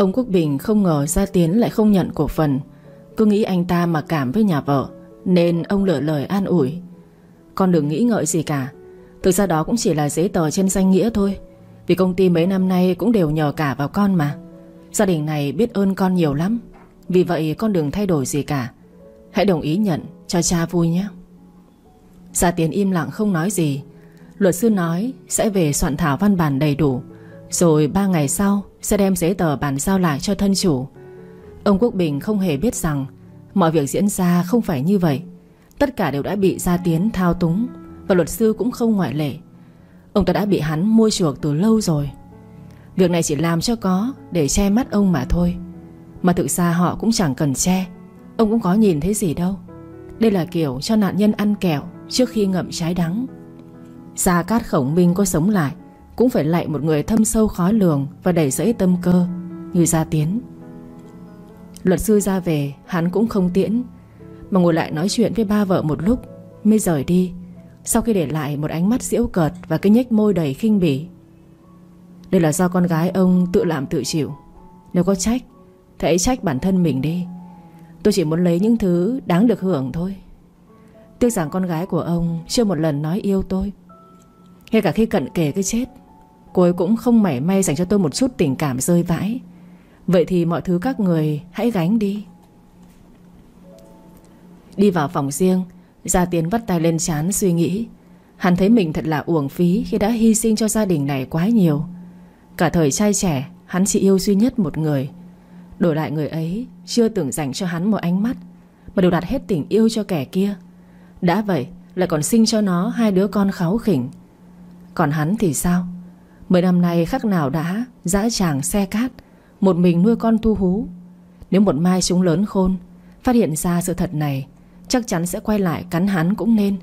Ông Quốc Bình không ngờ Gia Tiến lại không nhận cổ phần. Cứ nghĩ anh ta mà cảm với nhà vợ, Nên ông lựa lời an ủi. Con đừng nghĩ ngợi gì cả. Thực ra đó cũng chỉ là giấy tờ trên danh nghĩa thôi. Vì công ty mấy năm nay cũng đều nhờ cả vào con mà. Gia đình này biết ơn con nhiều lắm. Vì vậy con đừng thay đổi gì cả. Hãy đồng ý nhận, cho cha vui nhé. Gia Tiến im lặng không nói gì. Luật sư nói sẽ về soạn thảo văn bản đầy đủ. Rồi ba ngày sau sẽ đem giấy tờ bàn giao lại cho thân chủ. Ông Quốc Bình không hề biết rằng Mọi việc diễn ra không phải như vậy. Tất cả đều đã bị Gia Tiến thao túng Và luật sư cũng không ngoại lệ. Ông ta đã bị hắn mua chuộc từ lâu rồi. Việc này chỉ làm cho có Để che mắt ông mà thôi. Mà thực ra họ cũng chẳng cần che. Ông cũng có nhìn thấy gì đâu. Đây là kiểu cho nạn nhân ăn kẹo Trước khi ngậm trái đắng. Gia Cát Khổng Minh có sống lại. Cũng phải lạy một người thâm sâu khó lường Và đầy rẫy tâm cơ Như Gia Tiến. Luật sư ra về, hắn cũng không tiễn, Mà ngồi lại nói chuyện với ba vợ một lúc, Mới rời đi, Sau khi để lại một ánh mắt diễu cợt Và cái nhếch môi đầy khinh bỉ. Đây là do con gái ông tự làm tự chịu. Nếu có trách, Thì hãy trách bản thân mình đi. Tôi chỉ muốn lấy những thứ đáng được hưởng thôi. Tiếc rằng con gái của ông Chưa một lần nói yêu tôi. Ngay cả khi cận kề cái chết Cô ấy cũng không mảy may dành cho tôi một chút tình cảm rơi vãi. Vậy thì mọi thứ các người hãy gánh đi. Đi vào phòng riêng, Gia Tiến vắt tay lên chán suy nghĩ. Hắn thấy mình thật là uổng phí Khi đã hy sinh cho gia đình này quá nhiều. Cả thời trai trẻ, Hắn chỉ yêu duy nhất một người. Đổi lại người ấy, Chưa từng dành cho hắn một ánh mắt, Mà đều đặt hết tình yêu cho kẻ kia. Đã vậy, lại còn sinh cho nó Hai đứa con kháu khỉnh. Còn hắn thì sao? Mười năm nay khắc nào đã Dã tràng xe cát, Một mình nuôi con thu hú. Nếu một mai chúng lớn khôn, Phát hiện ra sự thật này, Chắc chắn sẽ quay lại cắn hắn cũng nên.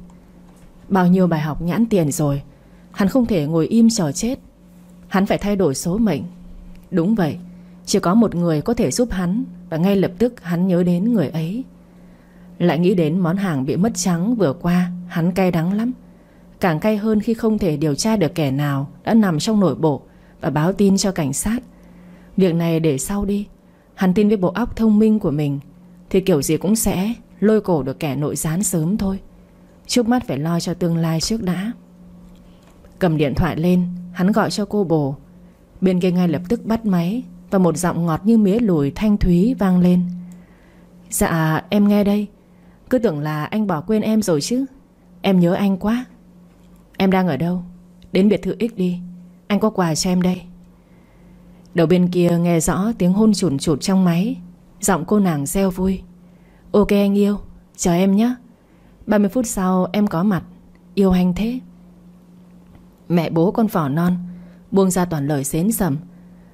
Bao nhiêu bài học nhãn tiền rồi, Hắn không thể ngồi im chờ chết. Hắn phải thay đổi số mệnh. Đúng vậy, Chỉ có một người có thể giúp hắn, Và ngay lập tức hắn nhớ đến người ấy. Lại nghĩ đến món hàng bị mất trắng vừa qua, Hắn cay đắng lắm. Càng cay hơn khi không thể điều tra được kẻ nào Đã nằm trong nội bộ Và báo tin cho cảnh sát. Việc này để sau đi. Hắn tin với bộ óc thông minh của mình, Thì kiểu gì cũng sẽ Lôi cổ được kẻ nội gián sớm thôi. Trước mắt phải lo cho tương lai trước đã. Cầm điện thoại lên, Hắn gọi cho cô bồ. Bên kia ngay lập tức bắt máy Và một giọng ngọt như mía lùi thanh thúy vang lên. Dạ em nghe đây. Cứ tưởng là anh bỏ quên em rồi chứ. Em nhớ anh quá. Em đang ở đâu? Đến biệt thự X đi. Anh có quà cho em đây. Đầu bên kia nghe rõ tiếng hôn chùn chụt trong máy. Giọng cô nàng reo vui. Ok anh yêu, Chờ em nhé. 30 phút sau em có mặt. Yêu anh thế. Mẹ bố con phỏ non, Buông ra toàn lời xến sầm.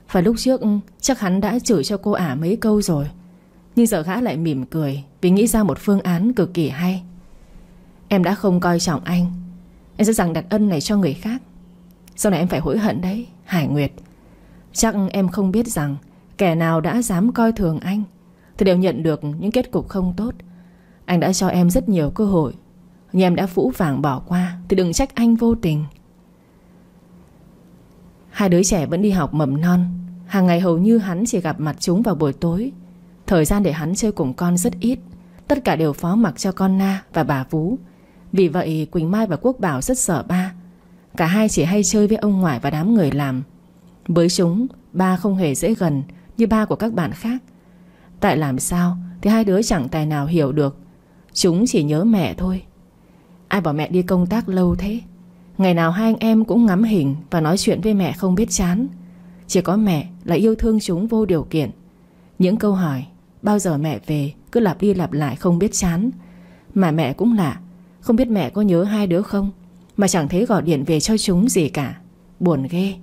Phải lúc trước, chắc hắn đã chửi cho cô ả mấy câu rồi. Nhưng giờ gã lại mỉm cười Vì nghĩ ra một phương án cực kỳ hay. Em đã không coi trọng anh. Em sẽ rằng đặt ân này cho người khác. Sau này em phải hối hận đấy, Hải Nguyệt. Chắc em không biết rằng Kẻ nào đã dám coi thường anh, Thì đều nhận được những kết cục không tốt. Anh đã cho em rất nhiều cơ hội, Nhưng em đã phũ vàng bỏ qua, Thì đừng trách anh vô tình. Hai đứa trẻ vẫn đi học mầm non. Hàng ngày hầu như hắn chỉ gặp mặt chúng vào buổi tối. Thời gian để hắn chơi cùng con rất ít. Tất cả đều phó mặc cho con Na và bà Vú. Vì vậy, Quỳnh Mai và Quốc Bảo rất sợ ba. Cả hai chỉ hay chơi với ông ngoại và đám người làm. Với chúng, Ba không hề dễ gần Như ba của các bạn khác. Tại làm sao thì hai đứa chẳng tài nào hiểu được. Chúng chỉ nhớ mẹ thôi. Ai bảo mẹ đi công tác lâu thế? Ngày nào hai anh em cũng ngắm hình Và nói chuyện với mẹ không biết chán. Chỉ có mẹ là yêu thương chúng vô điều kiện. Những câu hỏi, Bao giờ mẹ về? cứ lặp đi lặp lại không biết chán. Mà mẹ cũng lạ không biết mẹ có nhớ hai đứa không? Mà chẳng thấy gọi điện về cho chúng gì cả. Buồn ghê.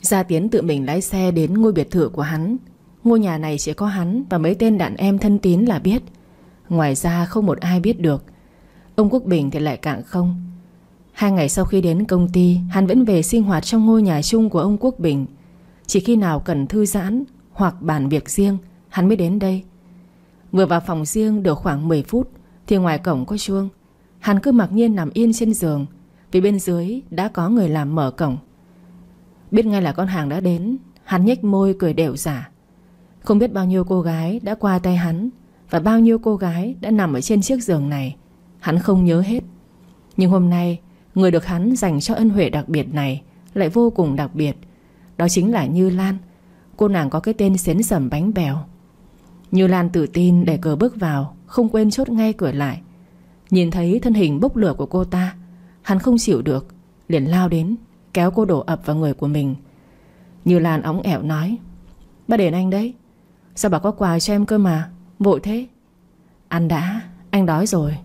Gia Tiến tự mình lái xe đến ngôi biệt thự của hắn. Ngôi nhà này chỉ có hắn Và mấy tên đàn em thân tín là biết. Ngoài ra không một ai biết được. Ông Quốc Bình thì lại càng không. Hai ngày sau khi đến công ty, Hắn vẫn về sinh hoạt trong ngôi nhà chung của ông Quốc Bình. Chỉ khi nào cần thư giãn Hoặc bàn việc riêng, Hắn mới đến đây. Vừa vào phòng riêng được khoảng 10 phút thì ngoài cổng có chuông. Hắn cứ mặc nhiên nằm yên trên giường, Vì bên dưới đã có người làm mở cổng. Biết ngay là con hàng đã đến, Hắn nhếch môi cười đều giả. Không biết bao nhiêu cô gái đã qua tay hắn, Và bao nhiêu cô gái đã nằm ở trên chiếc giường này, Hắn không nhớ hết. Nhưng hôm nay, Người được hắn dành cho ân huệ đặc biệt này Lại vô cùng đặc biệt. Đó chính là Như Lan. Cô nàng có cái tên xến sầm bánh bèo. Như Lan tự tin để cờ bước vào. Không quên chốt ngay cửa lại. Nhìn thấy thân hình bốc lửa của cô ta, Hắn không chịu được, Liền lao đến, Kéo cô đổ ập vào người của mình. Như Lan óng ẻo nói Bà đền anh đấy, Sao bà có quà cho em cơ mà, Vội thế? Ăn đã, Anh đói rồi.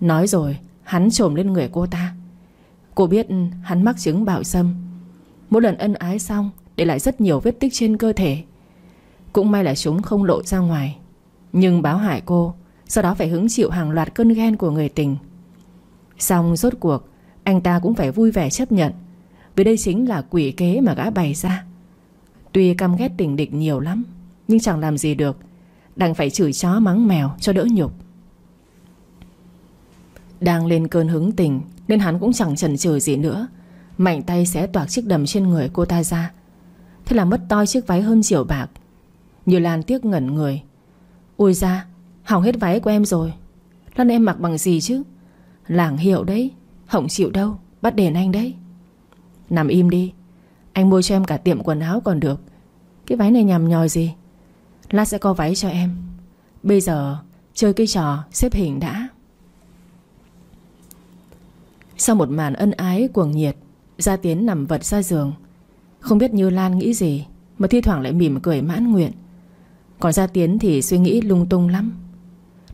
Nói rồi, Hắn trồm lên người cô ta. Cô biết hắn mắc chứng bạo xâm. Mỗi lần ân ái xong, Để lại rất nhiều vết tích trên cơ thể. Cũng may là chúng không lộ ra ngoài. Nhưng báo hại cô, Sau đó phải hứng chịu hàng loạt cơn ghen của người tình. Xong rốt cuộc, Anh ta cũng phải vui vẻ chấp nhận, Vì đây chính là quỷ kế mà gã bày ra. Tuy căm ghét tình địch nhiều lắm, Nhưng chẳng làm gì được, Đành phải chửi chó mắng mèo cho đỡ nhục. Đang lên cơn hứng tình, Nên hắn cũng chẳng chần chừ gì nữa, Mạnh tay xé toạc chiếc đầm trên người cô ta ra. Thế là mất toi chiếc váy hơn triệu bạc. Như Lan tiếc ngẩn người Ui ra Hỏng hết váy của em rồi. Lần em mặc bằng gì chứ? Làng hiệu đấy, hỏng chịu đâu, Bắt đền anh đấy. Nằm im đi, Anh mua cho em cả tiệm quần áo còn được. Cái váy này nhằm nhòi gì? Lát sẽ có váy cho em. Bây giờ, chơi cái trò xếp hình đã. Sau một màn ân ái cuồng nhiệt, Gia Tiến nằm vật ra giường. Không biết Như Lan nghĩ gì, Mà thi thoảng lại mỉm cười mãn nguyện. Còn Gia Tiến thì suy nghĩ lung tung lắm.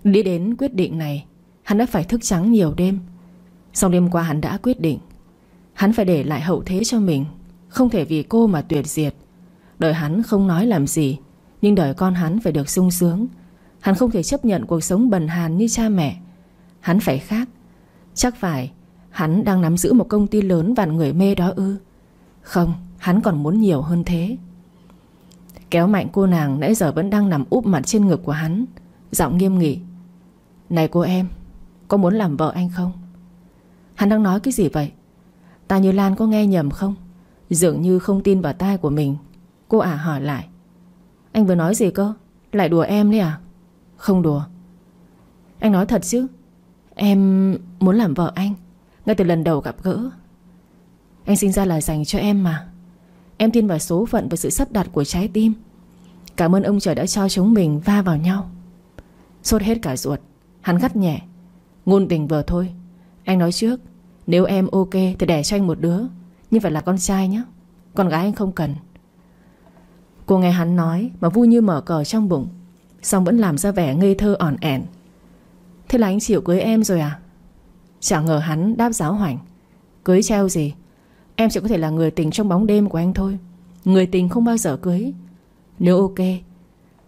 Đi đến quyết định này, Hắn đã phải thức trắng nhiều đêm. Sau đêm qua hắn đã quyết định. Hắn phải để lại hậu thế cho mình, Không thể vì cô mà tuyệt diệt. Đời hắn không nói làm gì, Nhưng đời con hắn phải được sung sướng. Hắn không thể chấp nhận cuộc sống bần hàn như cha mẹ. Hắn phải khác. Chắc phải, Hắn đang nắm giữ một công ty lớn vạn người mê đó ư. Không, Hắn còn muốn nhiều hơn thế. Kéo mạnh cô nàng nãy giờ vẫn đang nằm úp mặt trên ngực của hắn. Giọng nghiêm nghị, Này cô em, có muốn làm vợ anh không? Hắn đang nói cái gì vậy? Ta như Lan có nghe nhầm không? Dường như không tin vào tai của mình. Cô ả hỏi lại, Anh vừa nói gì cơ? Lại đùa em đấy à? Không đùa. Anh nói thật chứ? Em muốn làm vợ anh, Ngay từ lần đầu gặp gỡ. Anh sinh ra lời dành cho em mà. Em tin vào số phận và sự sắp đặt của trái tim. Cảm ơn ông trời đã cho chúng mình va vào nhau. Sốt hết cả ruột. Hắn gắt nhẹ. Ngôn tình vừa thôi. Anh nói trước, Nếu em ok thì đẻ cho anh một đứa. Nhưng phải là con trai nhé Con gái anh không cần. Cô nghe hắn nói Mà vui như mở cờ trong bụng Xong vẫn làm ra vẻ ngây thơ ỏn ẻn. Thế là anh chịu cưới em rồi à? Chẳng ngờ hắn đáp giáo hoảnh. Cưới treo gì? Em chỉ có thể là người tình trong bóng đêm của anh thôi. Người tình không bao giờ cưới. Nếu ok,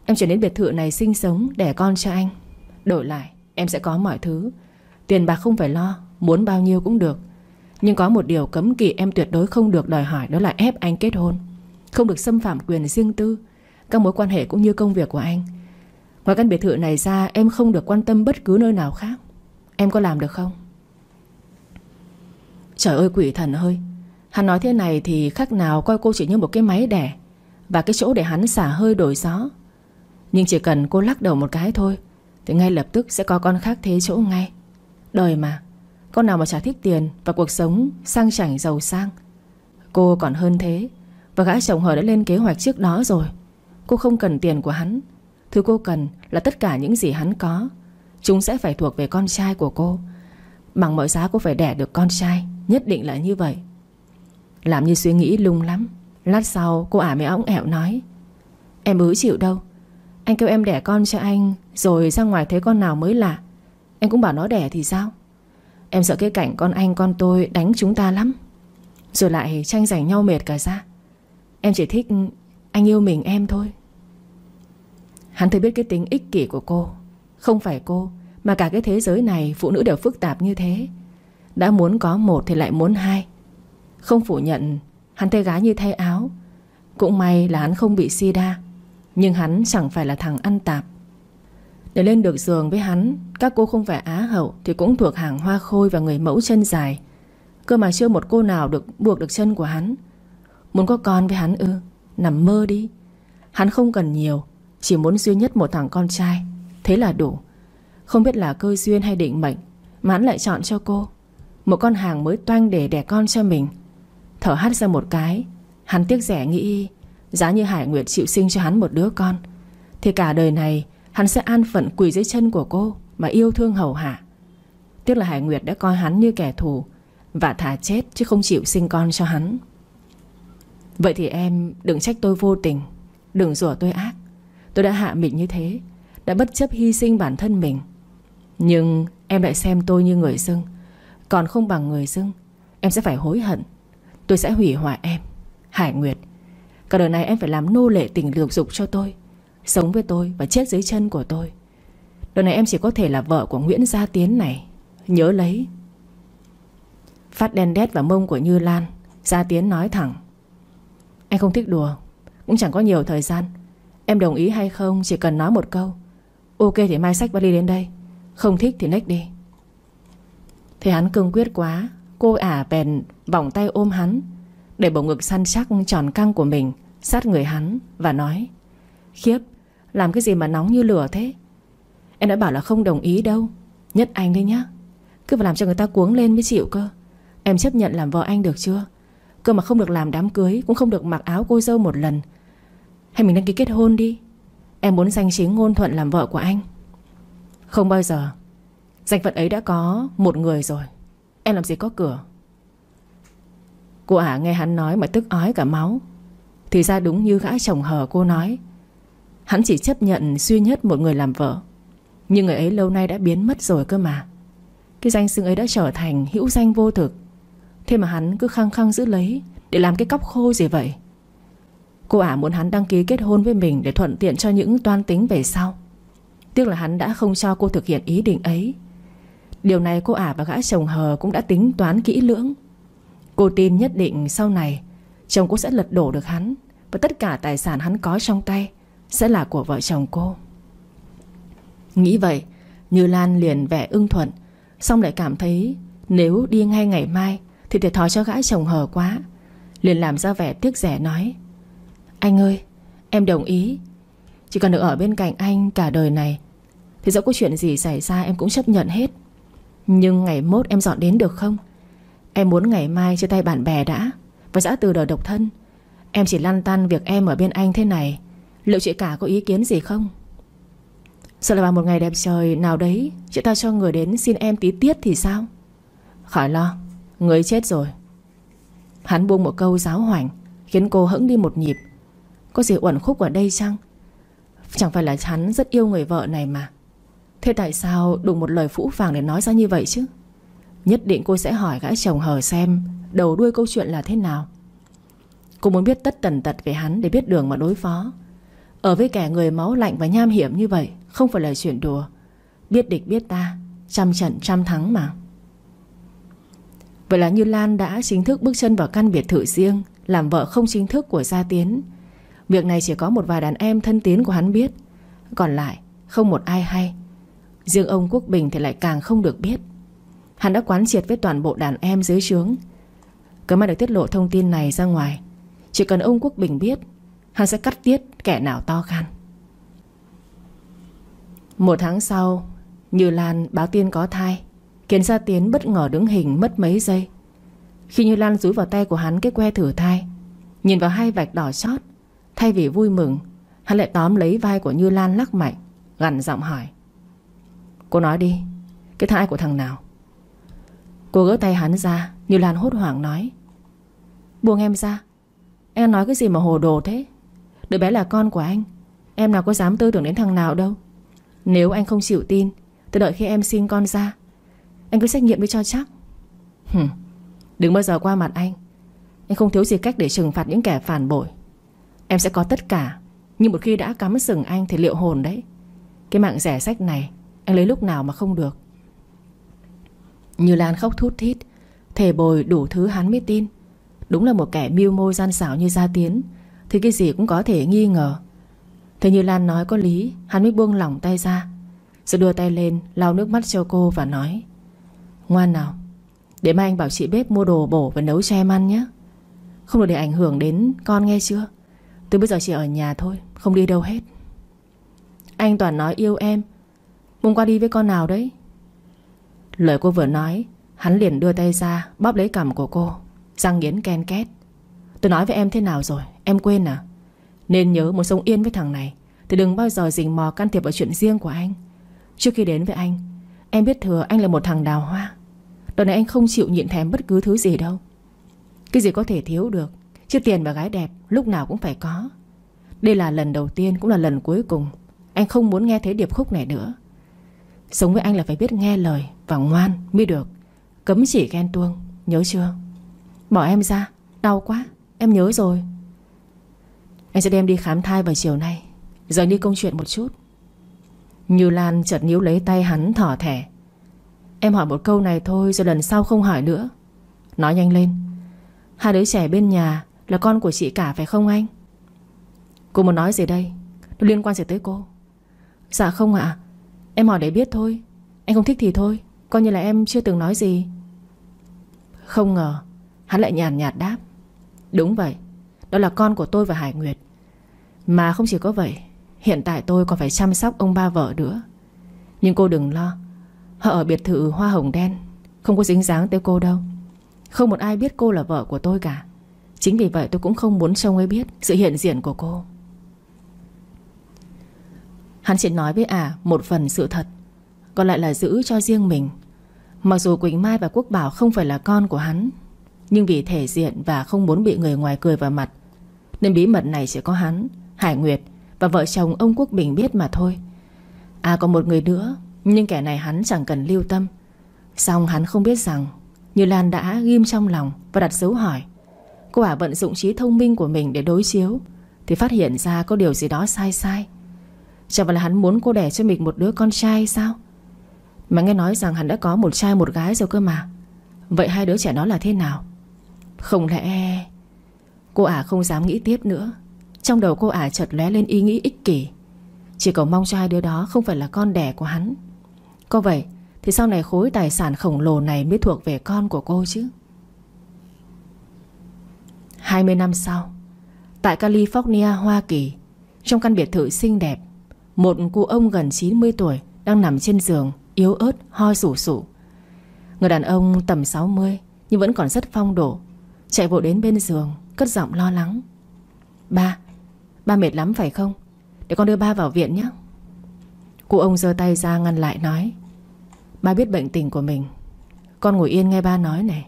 Em chuyển đến biệt thự này sinh sống, Đẻ con cho anh. Đổi lại, em sẽ có mọi thứ. Tiền bạc không phải lo, Muốn bao nhiêu cũng được. Nhưng có một điều cấm kỵ em tuyệt đối không được đòi hỏi, Đó là ép anh kết hôn. Không được xâm phạm quyền riêng tư, Các mối quan hệ cũng như công việc của anh. Ngoài căn biệt thự này ra, Em không được quan tâm bất cứ nơi nào khác. Em có làm được không? Trời ơi, quỷ thần ơi. Hắn nói thế này thì khác nào coi cô chỉ như một cái máy đẻ Và cái chỗ để hắn xả hơi đổi gió. Nhưng chỉ cần cô lắc đầu một cái thôi, Thì ngay lập tức sẽ có con khác thế chỗ ngay. Đời mà, Con nào mà chả thích tiền Và cuộc sống sang chảnh giàu sang. Cô còn hơn thế, Và gã chồng hờ đã lên kế hoạch trước đó rồi. Cô không cần tiền của hắn, Thứ cô cần là tất cả những gì hắn có. Chúng sẽ phải thuộc về con trai của cô. Bằng mọi giá cô phải đẻ được con trai, Nhất định là như vậy. Làm như suy nghĩ lung lắm. Lát sau, cô ả mới ống ẹo nói, Em ứ chịu đâu. Anh kêu em đẻ con cho anh, Rồi ra ngoài thấy con nào mới lạ. Anh cũng bảo nó đẻ thì sao? Em sợ cái cảnh con anh, con tôi đánh chúng ta lắm. Rồi lại tranh giành nhau mệt cả ra. Em chỉ thích anh yêu mình em thôi. Hắn thấy biết cái tính ích kỷ của cô. Không phải cô, Mà cả cái thế giới này phụ nữ đều phức tạp như thế. Đã muốn có một thì lại muốn hai. Không phủ nhận, Hắn thay gái như thay áo. Cũng may là hắn không bị sida Nhưng hắn chẳng phải là thằng ăn tạp. Để lên được giường với hắn, Các cô không phải á hậu Thì cũng thuộc hàng hoa khôi và người mẫu chân dài. Cơ mà chưa một cô nào được buộc được chân của hắn. Muốn có con với hắn ư, Nằm mơ đi. Hắn không cần nhiều, Chỉ muốn duy nhất một thằng con trai. Thế là đủ. Không biết là cơ duyên hay định mệnh, Mà hắn lại chọn cho cô. Một con hàng mới toanh để đẻ con cho mình. Thở hắt ra một cái. Hắn tiếc rẻ nghĩ, Giá như Hải Nguyệt chịu sinh cho hắn một đứa con. Thì cả đời này, Hắn sẽ an phận quỳ dưới chân của cô Mà yêu thương hầu hạ. Tiếc là Hải Nguyệt đã coi hắn như kẻ thù Và thả chết chứ không chịu sinh con cho hắn. Vậy thì em đừng trách tôi vô tình, Đừng rủa tôi ác. Tôi đã hạ mình như thế, Đã bất chấp hy sinh bản thân mình. Nhưng em lại xem tôi như người dưng, Còn không bằng người dưng. Em sẽ phải hối hận. Tôi sẽ hủy hoại em. Hải Nguyệt, Cả đời này em phải làm nô lệ tình lược dục cho tôi, Sống với tôi và chết dưới chân của tôi. Đời này em chỉ có thể là vợ của Nguyễn Gia Tiến này. Nhớ lấy. Phát đen đét vào mông của Như Lan, Gia Tiến nói thẳng. Anh không thích đùa, Cũng chẳng có nhiều thời gian. Em đồng ý hay không, chỉ cần nói một câu. Ok thì mai sách vali đến đây, Không thích thì next đi. Thế hắn cương quyết quá. Cô ả bèn vòng tay ôm hắn, Để bầu ngực săn chắc tròn căng của mình, Sát người hắn Và nói, Khiếp, Làm cái gì mà nóng như lửa thế? Em đã bảo là không đồng ý đâu, Nhất anh đấy nhá. Cứ phải làm cho người ta cuống lên mới chịu cơ. Em chấp nhận làm vợ anh được chưa? Cơ mà không được làm đám cưới, Cũng không được mặc áo cô dâu một lần. Hay mình đăng ký kết hôn đi. Em muốn danh chính ngôn thuận làm vợ của anh. Không bao giờ. Danh phận ấy đã có một người rồi. Em làm gì có cửa? Cô ả nghe hắn nói mà tức ói cả máu. Thì ra đúng như gã chồng hờ cô nói. Hắn chỉ chấp nhận duy nhất một người làm vợ. Nhưng người ấy lâu nay đã biến mất rồi cơ mà. Cái danh xưng ấy đã trở thành hữu danh vô thực. Thế mà hắn cứ khăng khăng giữ lấy Để làm cái cóc khô gì vậy? Cô ả muốn hắn đăng ký kết hôn với mình Để thuận tiện cho những toan tính về sau. Tiếc là hắn đã không cho cô thực hiện ý định ấy. Điều này cô ả và gã chồng hờ Cũng đã tính toán kỹ lưỡng. Cô tin nhất định sau này, Chồng cô sẽ lật đổ được hắn Và tất cả tài sản hắn có trong tay Sẽ là của vợ chồng cô. Nghĩ vậy, Như Lan liền vẻ ưng thuận, Xong lại cảm thấy Nếu đi ngay ngày mai Thì thiệt thòi cho gã chồng hờ quá, Liền làm ra vẻ tiếc rẻ nói, Anh ơi, em đồng ý. Chỉ cần được ở bên cạnh anh cả đời này Thì dẫu có chuyện gì xảy ra em cũng chấp nhận hết. Nhưng ngày mốt em dọn đến được không? Em muốn ngày mai chia tay bạn bè đã. Và giã từ đời độc thân. Em chỉ lăn tăn việc em ở bên anh thế này. Liệu chị cả có ý kiến gì không? Sợ là vào một ngày đẹp trời nào đấy, Chị ta cho người đến xin em tí tiết thì sao? Khỏi lo, Người chết rồi. Hắn buông một câu giáo hoảnh Khiến cô hững đi một nhịp. Có gì uẩn khúc ở đây chăng? Chẳng phải là hắn rất yêu người vợ này mà. Thế tại sao đùng một lời phũ phàng để nói ra như vậy chứ? Nhất định cô sẽ hỏi gã chồng hờ xem Đầu đuôi câu chuyện là thế nào. Cô muốn biết tất tần tật về hắn Để biết đường mà đối phó. Ở với kẻ người máu lạnh và nham hiểm như vậy, Không phải là chuyện đùa. Biết địch biết ta, Trăm trận trăm thắng mà. Vậy là Như Lan đã chính thức bước chân vào căn biệt thự riêng, Làm vợ không chính thức của Gia Tiến. Việc này chỉ có một vài đàn em thân tín của hắn biết. Còn lại, không một ai hay. Riêng ông Quốc Bình thì lại càng không được biết. Hắn đã quán triệt với toàn bộ đàn em dưới trướng. Cứ mà được tiết lộ thông tin này ra ngoài, Chỉ cần ông Quốc Bình biết, Hắn sẽ cắt tiết kẻ nào to gan. Một tháng sau, Như Lan báo tin có thai, Khiến Gia Tiến bất ngờ đứng hình mất mấy giây. Khi Như Lan rúi vào tay của hắn Cái que thử thai, Nhìn vào hai vạch đỏ chót, Thay vì vui mừng, Hắn lại tóm lấy vai của Như Lan lắc mạnh, Gằn giọng hỏi. Cô nói đi Cái thai của thằng nào? Cô gỡ tay hắn ra Như Lan hốt hoảng nói. Buông em ra Em nói cái gì mà hồ đồ thế? Đứa bé là con của anh Em nào có dám tư tưởng đến thằng nào đâu. Nếu anh không chịu tin Tôi đợi khi em sinh con ra Anh cứ xét nghiệm đi cho chắc. Hừm, Đừng bao giờ qua mặt anh. Anh không thiếu gì cách để trừng phạt những kẻ phản bội. Em sẽ có tất cả Nhưng một khi đã cắm sừng anh thì liệu hồn đấy? Cái mạng rẻ sách này anh lấy lúc nào mà không được. Như Lan khóc thút thít, Thề bồi đủ thứ hắn mới tin. Đúng là một kẻ mưu môi gian xảo như Gia Tiến, Thì cái gì cũng có thể nghi ngờ. Thế như Lan nói có lý, Hắn mới buông lỏng tay ra, Rồi đưa tay lên, lau nước mắt cho cô và nói, Ngoan nào, Để mai anh bảo chị bếp mua đồ bổ và nấu cho em ăn nhé. Không được để ảnh hưởng đến con nghe chưa? Từ bây giờ chị ở nhà thôi, Không đi đâu hết. Anh toàn nói yêu em Hôm qua đi với con nào đấy. Lời cô vừa nói, Hắn liền đưa tay ra, bóp lấy cằm của cô, Răng nghiến ken két. Tôi nói với em thế nào rồi? Em quên à? Nên nhớ muốn sống yên với thằng này, Thì đừng bao giờ rình mò can thiệp vào chuyện riêng của anh. Trước khi đến với anh, Em biết thừa anh là một thằng đào hoa. Đợt này anh không chịu nhịn thèm bất cứ thứ gì đâu. Cái gì có thể thiếu được, Chứ tiền và gái đẹp lúc nào cũng phải có. Đây là lần đầu tiên, cũng là lần cuối cùng. Anh không muốn nghe thấy điệp khúc này nữa. Sống với anh là phải biết nghe lời Và ngoan mới được. Cấm chỉ ghen tuông, Nhớ chưa? Bỏ em ra, Đau quá, Em nhớ rồi. Anh sẽ đem đi khám thai vào chiều nay. Giờ đi công chuyện một chút. Như Lan chợt níu lấy tay hắn thỏ thẻ. Em hỏi một câu này thôi Rồi lần sau không hỏi nữa. Nói nhanh lên. Hai đứa trẻ bên nhà Là con của chị cả phải không anh? Cô muốn nói gì đây? Nó liên quan gì tới cô? Dạ không ạ. Em hỏi để biết thôi. Anh không thích thì thôi. Coi như là em chưa từng nói gì. Không ngờ, Hắn lại nhàn nhạt đáp. Đúng vậy. Đó là con của tôi và Hải Nguyệt. Mà không chỉ có vậy, Hiện tại tôi còn phải chăm sóc ông ba vợ nữa. Nhưng cô đừng lo. Họ ở biệt thự hoa hồng đen. Không có dính dáng tới cô đâu. Không một ai biết cô là vợ của tôi cả. Chính vì vậy tôi cũng không muốn trông ấy biết Sự hiện diện của cô. Hắn chỉ nói với ả à một phần sự thật, Còn lại là giữ cho riêng mình. Mặc dù Quỳnh Mai và Quốc Bảo không phải là con của hắn, Nhưng vì thể diện và không muốn bị người ngoài cười vào mặt, Nên bí mật này chỉ có hắn, Hải Nguyệt Và vợ chồng ông Quốc Bình biết mà thôi. À còn một người nữa, Nhưng kẻ này hắn chẳng cần lưu tâm. Xong hắn không biết rằng, Như Lan đã ghim trong lòng Và đặt dấu hỏi. Cô ả vận dụng trí thông minh của mình để đối chiếu, Thì phát hiện ra có điều gì đó sai sai. Chẳng phải là hắn muốn cô đẻ cho mình một đứa con trai sao? Mà nghe nói rằng hắn đã có một trai một gái rồi cơ mà. Vậy hai đứa trẻ nó là thế nào? Không lẽ Cô ả không dám nghĩ tiếp nữa? Trong đầu cô ả chợt lóe lên ý nghĩ ích kỷ. Chỉ cầu mong cho hai đứa đó Không phải là con đẻ của hắn. Có vậy thì sau này khối tài sản khổng lồ này Mới thuộc về con của cô chứ? 20 năm sau Tại California, Hoa Kỳ Trong căn biệt thự xinh đẹp một cụ ông gần 90 tuổi Đang nằm trên giường, Yếu ớt, ho sủ sủ Người đàn ông tầm 60 Nhưng vẫn còn rất phong độ. Chạy vội đến bên giường, Cất giọng lo lắng. Ba Ba mệt lắm phải không? Để con đưa ba vào viện nhé. Cụ ông giơ tay ra ngăn lại nói, Ba biết bệnh tình của mình. Con ngồi yên nghe ba nói này.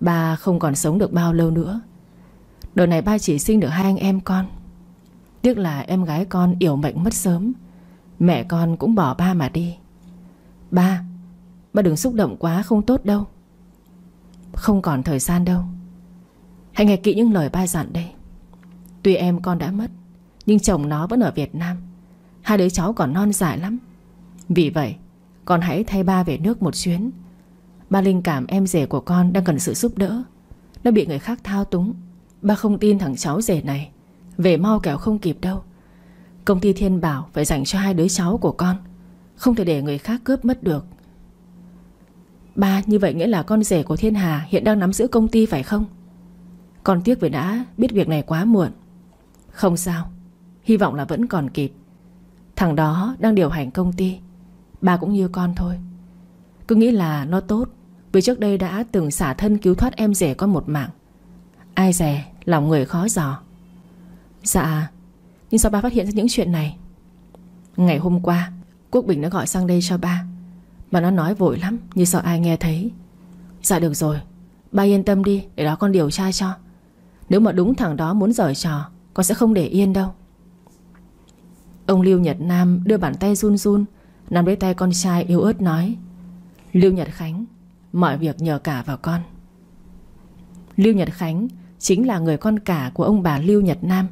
Ba không còn sống được bao lâu nữa. Đời này ba chỉ sinh được hai anh em con. Tiếc là em gái con yểu mệnh mất sớm. Mẹ con cũng bỏ ba mà đi. Ba Ba đừng xúc động quá không tốt đâu. Không còn thời gian đâu. Hãy nghe kỹ những lời ba dặn đây. Tuy em con đã mất, Nhưng chồng nó vẫn ở Việt Nam. Hai đứa cháu còn non dại lắm. Vì vậy, Con hãy thay ba về nước một chuyến. Ba linh cảm em rể của con đang cần sự giúp đỡ. Nó bị người khác thao túng. Ba không tin thằng cháu rể này về mau kẻo không kịp đâu. Công ty Thiên Bảo phải dành cho hai đứa cháu của con, Không thể để người khác cướp mất được. Ba, như vậy nghĩa là con rể của Thiên Hà Hiện đang nắm giữ công ty phải không? Con tiếc vì đã biết việc này quá muộn. Không sao, Hy vọng là vẫn còn kịp. Thằng đó đang điều hành công ty, Ba cũng như con thôi. Cứ nghĩ là nó tốt, Vì trước đây đã từng xả thân cứu thoát em rể con một mạng. Ai rẻ, Lòng người khó giò Dạ. Nhưng sao ba phát hiện ra những chuyện này? Ngày hôm qua, Quốc Bình đã gọi sang đây cho ba. Mà nó nói vội lắm, Như sợ ai nghe thấy. Dạ được rồi, Ba yên tâm đi, Để đó con điều tra cho. Nếu mà đúng thằng đó muốn giở trò, Con sẽ không để yên đâu. Ông Lưu Nhật Nam đưa bàn tay run run, Nắm lấy tay con trai yếu ớt nói, Lưu Nhật Khánh, Mọi việc nhờ cả vào con. Lưu Nhật Khánh Chính là người con cả của ông bà Lưu Nhật Nam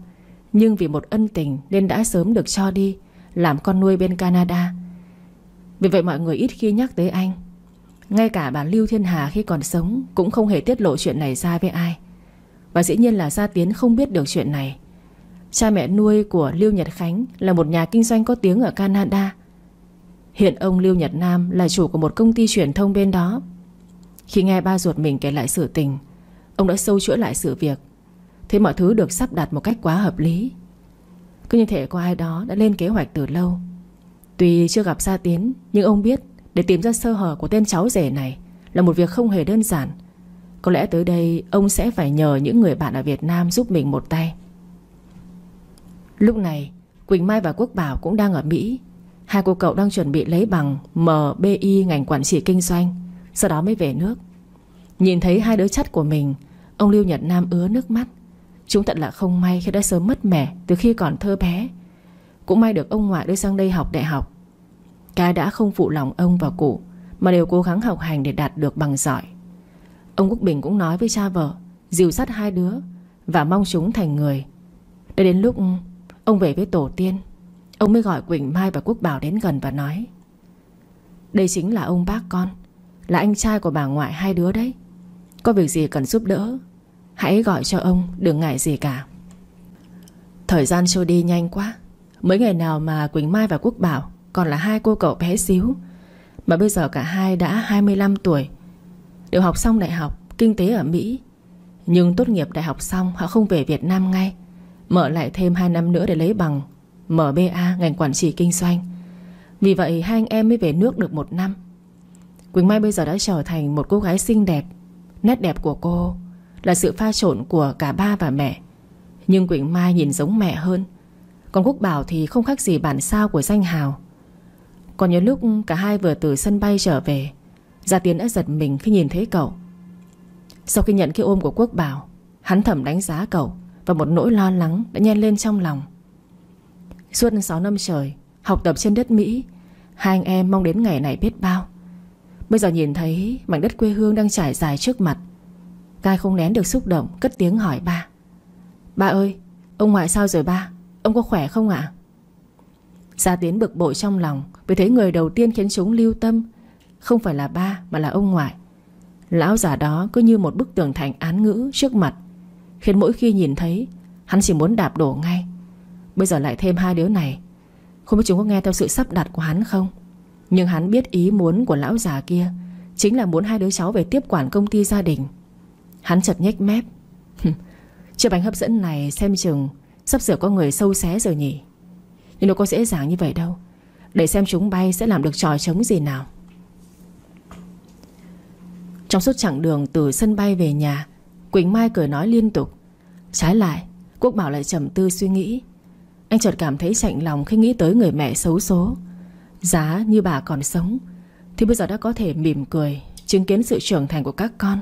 nhưng vì một ân tình Nên đã sớm được cho đi, Làm con nuôi bên Canada. Vì vậy mọi người ít khi nhắc tới anh. Ngay cả bà Lưu Thiên Hà khi còn sống Cũng không hề tiết lộ chuyện này ra với ai. Và dĩ nhiên là Gia Tiến không biết được chuyện này. Cha mẹ nuôi của Lưu Nhật Khánh Là một nhà kinh doanh có tiếng ở Canada. Hiện ông Lưu Nhật Nam Là chủ của một công ty truyền thông bên đó. Khi nghe ba ruột mình kể lại sự tình, Ông đã sâu chuỗi lại sự việc thế mọi thứ được sắp đặt một cách quá hợp lý. Cứ như thể có ai đó đã lên kế hoạch từ lâu. Tuy chưa gặp Sa Tiến, Nhưng ông biết Để tìm ra sơ hở của tên cháu rể này Là một việc không hề đơn giản. Có lẽ tới đây, ông sẽ phải nhờ những người bạn ở Việt Nam giúp mình một tay. Lúc này, Quỳnh Mai và Quốc Bảo cũng đang ở Mỹ. Hai cô cậu đang chuẩn bị lấy bằng MBI ngành quản trị kinh doanh, Sau đó mới về nước. Nhìn thấy hai đứa chắt của mình, Ông Lưu Nhật Nam ứa nước mắt. Chúng thật là không may khi đã sớm mất mẹ Từ khi còn thơ bé. Cũng may được ông ngoại đưa sang đây học đại học. Cái đã không phụ lòng ông và cụ, Mà đều cố gắng học hành để đạt được bằng giỏi. Ông Quốc Bình cũng nói với cha vợ, Dìu sắt hai đứa Và mong chúng thành người. Để đến lúc, ông về với tổ tiên, Ông mới gọi Quỳnh Mai và Quốc Bảo đến gần và nói, Đây chính là ông bác con, Là anh trai của bà ngoại hai đứa đấy. Có việc gì cần giúp đỡ Hãy gọi cho ông, đừng ngại gì cả. Thời gian trôi đi nhanh quá. Mấy ngày nào mà Quỳnh Mai và Quốc Bảo Còn là hai cô cậu bé xíu, Mà bây giờ cả hai đã 25 tuổi. Đều học xong đại học, Kinh tế ở Mỹ. Nhưng tốt nghiệp đại học xong, Họ không về Việt Nam ngay. Mở lại thêm 2 năm nữa để lấy bằng MBA ngành quản trị kinh doanh. Vì vậy, hai anh em mới về nước được một năm. Quỳnh Mai bây giờ đã trở thành một cô gái xinh đẹp, Nét đẹp của cô. Là sự pha trộn của cả ba và mẹ. Nhưng Quỳnh Mai nhìn giống mẹ hơn. Còn Quốc Bảo thì không khác gì bản sao của danh hào. Còn nhớ lúc cả hai vừa từ sân bay trở về, Gia Tiến đã giật mình khi nhìn thấy cậu. Sau khi nhận cái ôm của Quốc Bảo, Hắn thẩm đánh giá cậu Và một nỗi lo lắng đã nhen lên trong lòng. Suốt 6 năm trời, Học tập trên đất Mỹ, Hai anh em mong đến ngày này biết bao. Bây giờ nhìn thấy mảnh đất quê hương đang trải dài trước mặt Gai không nén được xúc động, Cất tiếng hỏi ba. Ba ơi, Ông ngoại sao rồi ba? Ông có khỏe không ạ? Gia Tiến bực bội trong lòng, Vì thấy người đầu tiên khiến chúng lưu tâm. Không phải là ba, mà là ông ngoại. Lão già đó cứ như một bức tường thành án ngữ trước mặt, Khiến mỗi khi nhìn thấy, Hắn chỉ muốn đạp đổ ngay. Bây giờ lại thêm hai đứa này. Không biết chúng có nghe theo sự sắp đặt của hắn không? Nhưng hắn biết ý muốn của lão già kia, Chính là muốn hai đứa cháu về tiếp quản công ty gia đình. Hắn chật nhếch mép. Chiếc bánh hấp dẫn này xem chừng Sắp sửa có người sâu xé rồi nhỉ? Nhưng đâu có dễ dàng như vậy đâu. Để xem chúng bay sẽ làm được trò chống gì nào. Trong suốt chặng đường từ sân bay về nhà, Quỳnh Mai cười nói liên tục. Trái lại, Quốc Bảo lại trầm tư suy nghĩ. Anh chợt cảm thấy chạnh lòng khi nghĩ tới người mẹ xấu số. Giá như bà còn sống, Thì bây giờ đã có thể mỉm cười, Chứng kiến sự trưởng thành của các con.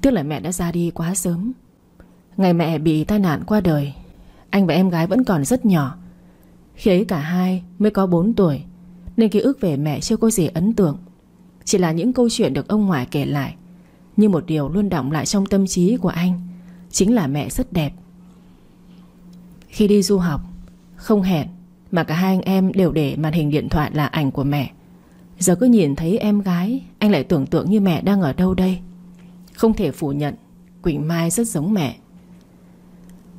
Tiếc là mẹ đã ra đi quá sớm. Ngày mẹ bị tai nạn qua đời, Anh và em gái vẫn còn rất nhỏ. Khi ấy cả hai mới có 4 tuổi, Nên ký ức về mẹ chưa có gì ấn tượng. Chỉ là những câu chuyện được ông ngoại kể lại, Như một điều luôn động lại trong tâm trí của anh, Chính là mẹ rất đẹp. Khi đi du học, không hẹn Mà cả hai anh em đều để màn hình điện thoại là ảnh của mẹ. Giờ cứ nhìn thấy em gái, Anh lại tưởng tượng như mẹ đang ở đâu đây. Không thể phủ nhận, Quỳnh Mai rất giống mẹ.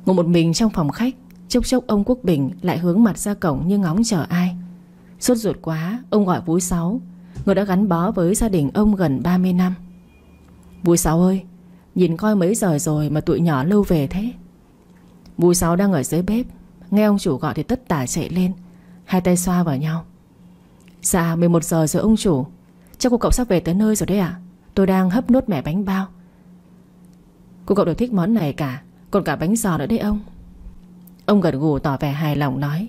Ngồi một mình trong phòng khách, Chốc chốc ông Quốc Bình lại hướng mặt ra cổng Như ngóng chờ ai. Sốt ruột quá, Ông gọi Vũ Sáu. Người đã gắn bó với gia đình ông gần 30 năm. Vũ Sáu ơi, Nhìn coi mấy giờ rồi mà tụi nhỏ lâu về thế? Vũ Sáu đang ở dưới bếp, Nghe ông chủ gọi thì tất tả chạy lên. Hai tay xoa vào nhau. Dạ 11 giờ rồi ông chủ. Chắc cô cậu sắp về tới nơi rồi đấy ạ. Tôi đang hấp nốt mẻ bánh bao. Cô cậu đều thích món này cả. Còn cả bánh giò nữa đấy ông. Ông gật gù tỏ vẻ hài lòng nói,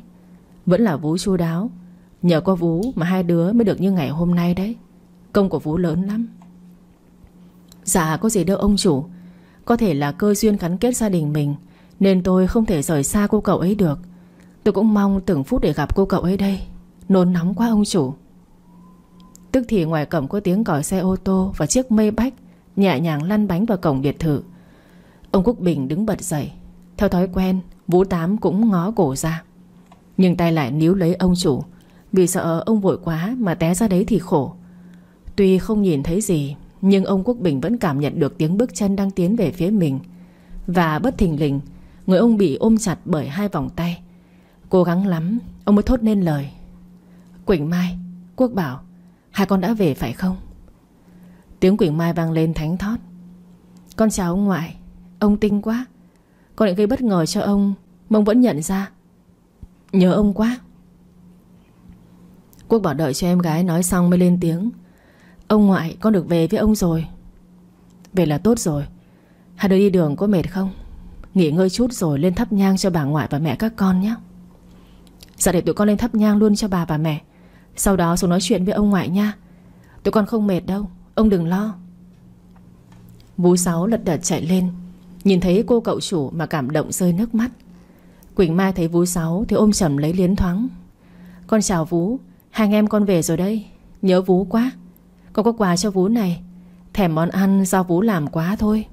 Vẫn là Vú chu đáo. Nhờ có Vú mà hai đứa mới được như ngày hôm nay đấy. Công của Vú lớn lắm. Dạ có gì đâu ông chủ. Có thể là cơ duyên gắn kết gia đình mình, nên tôi không thể rời xa cô cậu ấy được. Tôi cũng mong từng phút để gặp cô cậu ấy đây. Nôn nóng quá ông chủ. Tức thì ngoài cổng có tiếng còi xe ô tô Và chiếc mây bách Nhẹ nhàng lăn bánh vào cổng biệt thự. Ông Quốc Bình đứng bật dậy. Theo thói quen, Vũ Tám cũng ngó cổ ra. Nhưng tay lại níu lấy ông chủ, Vì sợ ông vội quá mà té ra đấy thì khổ. Tuy không nhìn thấy gì, Nhưng ông Quốc Bình vẫn cảm nhận được tiếng bước chân đang tiến về phía mình. Và bất thình lình, Người ông bị ôm chặt bởi hai vòng tay. Cố gắng lắm, Ông mới thốt nên lời. Quỳnh Mai, Quốc bảo Hai con đã về, phải không? Tiếng Quỳnh Mai vang lên thánh thót. Con chào ông ngoại. Ông tinh quá. Con lại gây bất ngờ cho ông Mông vẫn nhận ra. Nhớ ông quá. Quốc bảo đợi cho em gái nói xong mới lên tiếng. Ông ngoại, con được về với ông rồi. Về là tốt rồi. Hai đứa đi đường có mệt không? Nghỉ ngơi chút rồi lên thắp nhang cho bà ngoại và mẹ các con nhé. Dạ để tụi con lên thắp nhang luôn cho bà và mẹ. Sau đó xuống nói chuyện với ông ngoại nha. Tụi con không mệt đâu, Ông đừng lo. Vú Sáu lật đật chạy lên, Nhìn thấy cô cậu chủ mà cảm động rơi nước mắt. Quỳnh Mai thấy Vú Sáu Thì ôm chầm lấy liến thoáng. Con chào Vú, Hai anh em con về rồi đây, Nhớ Vú quá. Con có quà cho Vú này, Thèm món ăn do Vú làm quá thôi.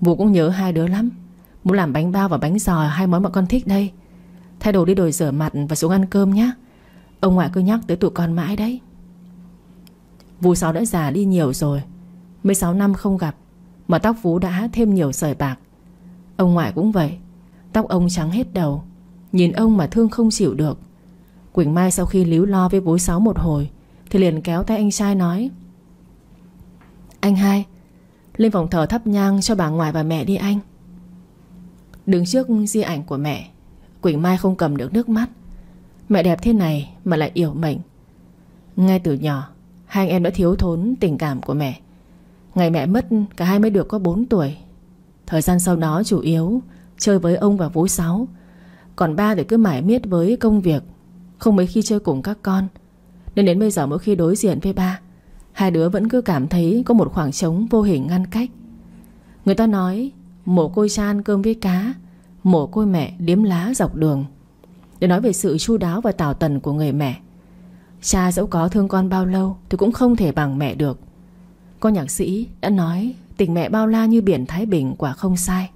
Vú cũng nhớ hai đứa lắm, Muốn làm bánh bao và bánh giò, Hai món mà con thích đây. Thay đồ đi đổi rửa mặt và xuống ăn cơm nhé Ông ngoại cứ nhắc tới tụi con mãi đấy. Vú Sáu đã già đi nhiều rồi. 16 năm không gặp, Mà tóc Vú đã thêm nhiều sợi bạc. Ông ngoại cũng vậy. Tóc ông trắng hết đầu. Nhìn ông mà thương không chịu được. Quỳnh Mai sau khi líu lo với bố Sáu một hồi, Thì liền kéo tay anh trai nói, Anh hai, Lên phòng thờ thắp nhang cho bà ngoại và mẹ đi anh. Đứng trước di ảnh của mẹ, Quỳnh Mai không cầm được nước mắt. Mẹ đẹp thế này mà lại yểu mệnh. Ngay từ nhỏ, Hai anh em đã thiếu thốn tình cảm của mẹ. Ngày mẹ mất, cả hai mới được có 4 tuổi. Thời gian sau đó chủ yếu, Chơi với ông và vú sáu. Còn ba thì cứ mãi miết với công việc, Không mấy khi chơi cùng các con. Nên đến bây giờ mỗi khi đối diện với ba, Hai đứa vẫn cứ cảm thấy Có một khoảng trống vô hình ngăn cách. Người ta nói, Mổ côi chan cơm với cá, Mổ côi mẹ liếm lá dọc đường. Để nói về sự chu đáo và tảo tần của người mẹ. Cha dẫu có thương con bao lâu Thì cũng không thể bằng mẹ được. Con nhạc sĩ đã nói Tình mẹ bao la như biển Thái Bình quả không sai.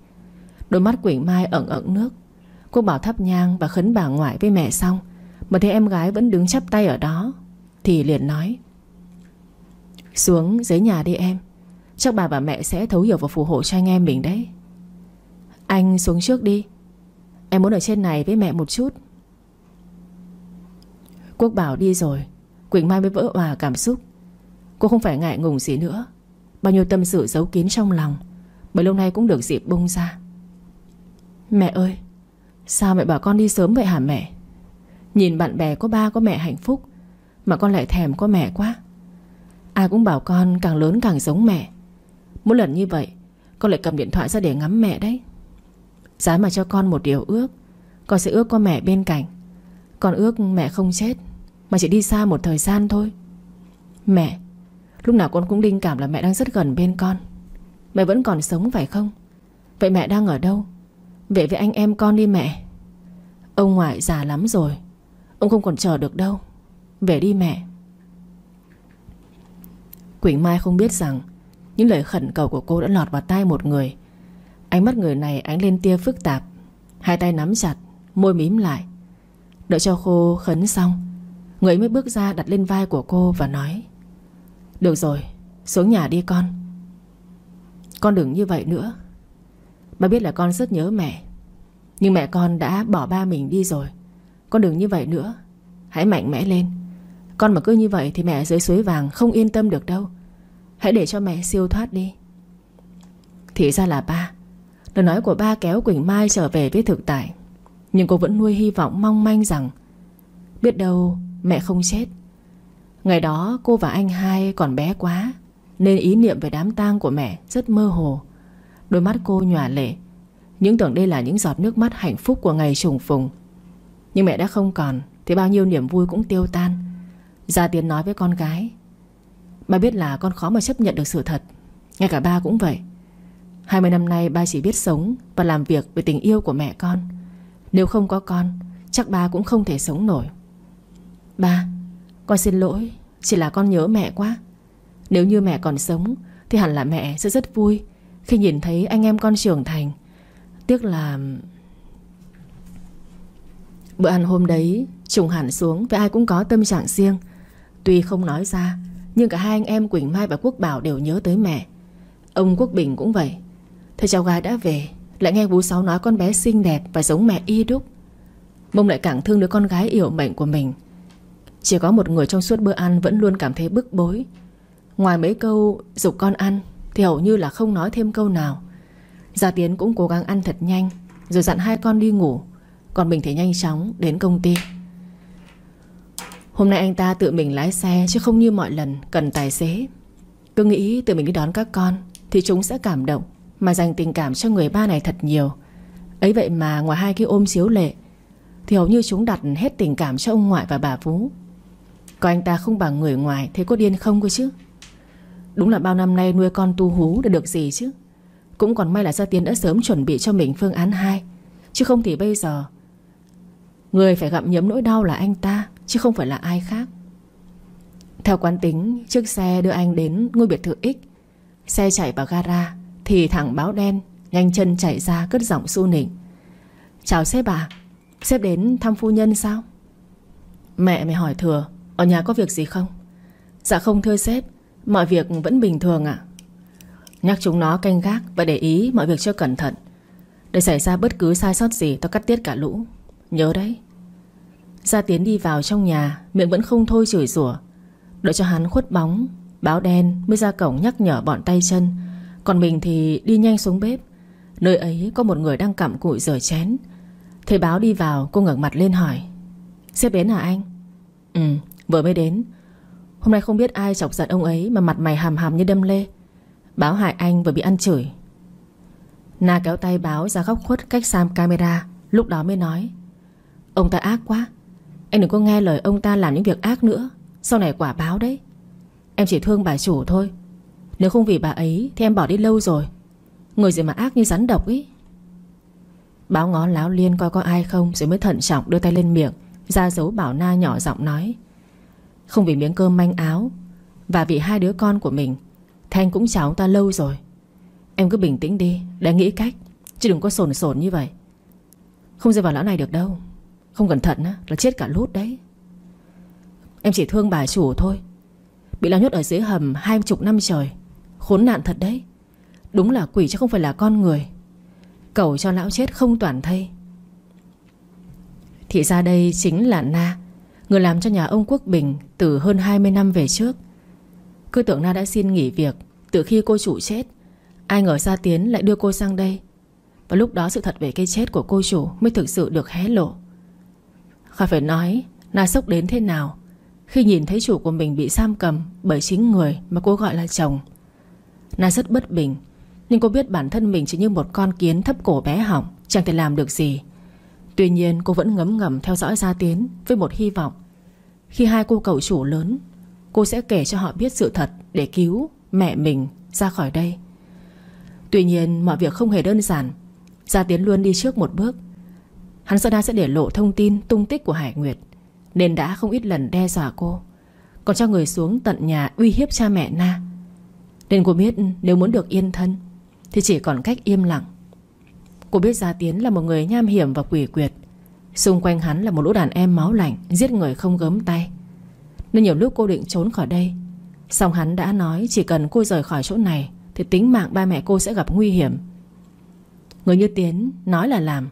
Đôi mắt Quỳnh Mai ẩn ẩn nước. Cô bảo thắp nhang và khấn bà ngoại với mẹ xong. Mà thấy em gái vẫn đứng chắp tay ở đó, Thì liền nói, Xuống dưới nhà đi em. Chắc bà và mẹ sẽ thấu hiểu và phù hộ cho anh em mình đấy. Anh xuống trước đi. Em muốn ở trên này với mẹ một chút. Quốc bảo đi rồi, Quỳnh Mai mới vỡ hòa cảm xúc. Cô không phải ngại ngùng gì nữa. Bao nhiêu tâm sự giấu kín trong lòng Bởi lâu nay cũng được dịp bung ra. Mẹ ơi, Sao mẹ bảo con đi sớm vậy hả mẹ? Nhìn bạn bè có ba có mẹ hạnh phúc, Mà con lại thèm có mẹ quá. Ai cũng bảo con càng lớn càng giống mẹ. Mỗi lần như vậy, Con lại cầm điện thoại ra để ngắm mẹ đấy. Giá mà cho con một điều ước, Con sẽ ước có mẹ bên cạnh. Con ước mẹ không chết. Mà chỉ đi xa một thời gian thôi. Mẹ, Lúc nào con cũng linh cảm là mẹ đang rất gần bên con. Mẹ vẫn còn sống phải không? Vậy mẹ đang ở đâu? Về với anh em con đi mẹ. Ông ngoại già lắm rồi, Ông không còn chờ được đâu. Về đi mẹ. Quỳnh Mai không biết rằng Những lời khẩn cầu của cô đã lọt vào tai một người. Ánh mắt người này ánh lên tia phức tạp. Hai tay nắm chặt, Môi mím lại. Đợi cho khô khấn xong Người ấy mới bước ra đặt lên vai của cô và nói, Được rồi, Xuống nhà đi con. Con đừng như vậy nữa. Ba biết là con rất nhớ mẹ, Nhưng mẹ con đã bỏ ba mình đi rồi. Con đừng như vậy nữa. Hãy mạnh mẽ lên. Con mà cứ như vậy thì mẹ dưới suối vàng không yên tâm được đâu. Hãy để cho mẹ siêu thoát đi. Thì ra là ba. Lời nói của ba kéo Quỳnh Mai trở về với thực tại. Nhưng cô vẫn nuôi hy vọng mong manh rằng, Biết đâu mẹ không chết. Ngày đó, cô và anh hai còn bé quá, Nên ý niệm về đám tang của mẹ rất mơ hồ. Đôi mắt cô nhòa lệ. Những tưởng đây là những giọt nước mắt hạnh phúc của ngày trùng phùng. Nhưng mẹ đã không còn, Thì bao nhiêu niềm vui cũng tiêu tan. Gia Tiến nói với con gái, Ba biết là con khó mà chấp nhận được sự thật. Ngay cả ba cũng vậy. 20 năm nay ba chỉ biết sống Và làm việc với tình yêu của mẹ con. Nếu không có con, Chắc ba cũng không thể sống nổi. Ba, Con xin lỗi, Chỉ là con nhớ mẹ quá. Nếu như mẹ còn sống, Thì hẳn là mẹ sẽ rất vui khi nhìn thấy anh em con trưởng thành. Tiếc là Bữa ăn hôm đấy, Trùng hẳn xuống với ai cũng có tâm trạng riêng. Tuy không nói ra, Nhưng cả hai anh em Quỳnh Mai và Quốc Bảo đều nhớ tới mẹ. Ông Quốc Bình cũng vậy. Thầy cháu gái đã về, Lại nghe bố Sáu nói con bé xinh đẹp Và giống mẹ y đúc. Mông lại càng thương đứa con gái yểu mệnh của mình. Chỉ có một người trong suốt bữa ăn Vẫn luôn cảm thấy bức bối. Ngoài mấy câu dục con ăn thì hầu như là không nói thêm câu nào. Gia Tiến cũng cố gắng ăn thật nhanh, Rồi dặn hai con đi ngủ, Còn mình thì nhanh chóng đến công ty. Hôm nay anh ta tự mình lái xe Chứ không như mọi lần cần tài xế. Cứ nghĩ tự mình đi đón các con Thì chúng sẽ cảm động, Mà dành tình cảm cho người ba này thật nhiều. Ấy vậy mà ngoài hai cái ôm xíu lệ Thì hầu như chúng đặt hết tình cảm cho ông ngoại và bà Phú. Còn anh ta không bằng người ngoài Thế có điên không cơ chứ? Đúng là bao năm nay nuôi con tu hú để được gì chứ? Cũng còn may là Gia Tiến đã sớm chuẩn bị cho mình phương án 2 Chứ không thì bây giờ, Người phải gặm nhấm nỗi đau là anh ta, Chứ không phải là ai khác. Theo quán tính, Chiếc xe đưa anh đến ngôi biệt thự X. Xe chạy vào gara, Thì thằng báo đen, Nhanh chân chạy ra cất giọng su nịnh. Chào sếp à Sếp đến thăm phu nhân sao? Mẹ mày hỏi thừa. Ở nhà có việc gì không? Dạ không thưa sếp, Mọi việc vẫn bình thường ạ. Nhắc chúng nó canh gác Và để ý mọi việc cho cẩn thận. Để xảy ra bất cứ sai sót gì, Tao cắt tiết cả lũ. Nhớ đấy. Gia Tiến đi vào trong nhà, Miệng vẫn không thôi chửi rủa. Đợi cho hắn khuất bóng, Báo đen mới ra cổng nhắc nhở bọn tay chân. Còn mình thì đi nhanh xuống bếp. Nơi ấy có một người đang cặm cụi rửa chén. Thấy báo đi vào, cô ngẩng mặt lên hỏi. Sếp đến hả anh? Ừ vừa mới đến. Hôm nay không biết ai chọc giận ông ấy Mà mặt mày hàm hàm như đâm lê. Báo hại anh vừa bị ăn chửi. Na kéo tay báo ra góc khuất cách sam camera, Lúc đó mới nói, Ông ta ác quá. Anh đừng có nghe lời ông ta làm những việc ác nữa. Sau này quả báo đấy. Em chỉ thương bà chủ thôi. Nếu không vì bà ấy thì em bỏ đi lâu rồi. Người gì mà ác như rắn độc ý. Báo ngó láo liên coi có ai không Rồi mới thận trọng đưa tay lên miệng, Ra dấu bảo na nhỏ giọng nói không vì miếng cơm manh áo Và vì hai đứa con của mình Thanh cũng chào ông ta lâu rồi. Em cứ bình tĩnh đi Để nghĩ cách Chứ đừng có sồn sồn như vậy. Không rơi vào lão này được đâu. Không cẩn thận á, là chết cả lút đấy. Em chỉ thương bà chủ thôi. Bị lao nhốt ở dưới hầm hai chục năm trời Khốn nạn thật đấy. Đúng là quỷ chứ không phải là con người. Cầu cho lão chết không toàn thây. Thì ra đây chính là Na. Người làm cho nhà ông Quốc Bình Từ hơn 20 năm về trước. Cứ tưởng Na đã xin nghỉ việc, Từ khi cô chủ chết, Ai ngờ Gia Tiến lại đưa cô sang đây. Và lúc đó sự thật về cái chết của cô chủ Mới thực sự được hé lộ. Khỏi phải nói, Na sốc đến thế nào, Khi nhìn thấy chủ của mình bị giam cầm Bởi chính người mà cô gọi là chồng. Na rất bất bình, nhưng cô biết bản thân mình chỉ như một con kiến thấp cổ bé hỏng Chẳng thể làm được gì. Tuy nhiên, cô vẫn ngấm ngầm theo dõi Gia Tiến Với một hy vọng khi hai cô cậu chủ lớn, Cô sẽ kể cho họ biết sự thật Để cứu mẹ mình ra khỏi đây. Tuy nhiên, mọi việc không hề đơn giản. Gia Tiến luôn đi trước một bước. Hắn sợ đã sẽ để lộ thông tin tung tích của Hải Nguyệt, Nên đã không ít lần đe dọa cô, Còn cho người xuống tận nhà uy hiếp cha mẹ Na. Nên cô biết nếu muốn được yên thân, thì chỉ còn cách im lặng. Cô biết Gia Tiến là một người nham hiểm và quỷ quyệt. Xung quanh hắn là một lũ đàn em máu lạnh, Giết người không gớm tay. Nên nhiều lúc cô định trốn khỏi đây. Xong hắn đã nói chỉ cần cô rời khỏi chỗ này, Thì tính mạng ba mẹ cô sẽ gặp nguy hiểm. Người như Tiến nói là làm.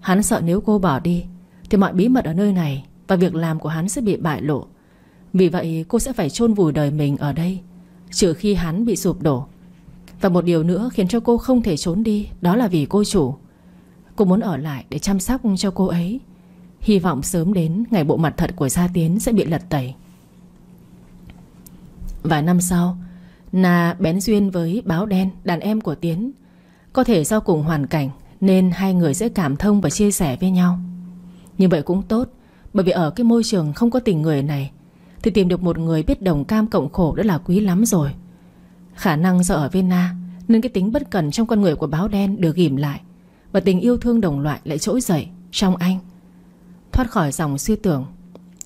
Hắn sợ nếu cô bỏ đi, Thì mọi bí mật ở nơi này Và việc làm của hắn sẽ bị bại lộ. Vì vậy, cô sẽ phải chôn vùi đời mình ở đây, Trừ khi hắn bị sụp đổ. Và một điều nữa khiến cho cô không thể trốn đi, Đó là vì cô chủ. Cô muốn ở lại để chăm sóc cho cô ấy. Hy vọng sớm đến, Ngày bộ mặt thật của Gia Tiến sẽ bị lật tẩy. Vài năm sau, Na bén duyên với báo đen, Đàn em của Tiến. Có thể do cùng hoàn cảnh, Nên hai người sẽ cảm thông và chia sẻ với nhau. Như vậy cũng tốt, Bởi vì ở cái môi trường không có tình người này, Thì tìm được một người biết đồng cam cộng khổ Đã là quý lắm rồi. Khả năng do ở với Na, Nên cái tính bất cần trong con người của báo đen được ghim lại. Và tình yêu thương đồng loại lại trỗi dậy Trong anh. Thoát khỏi dòng suy tưởng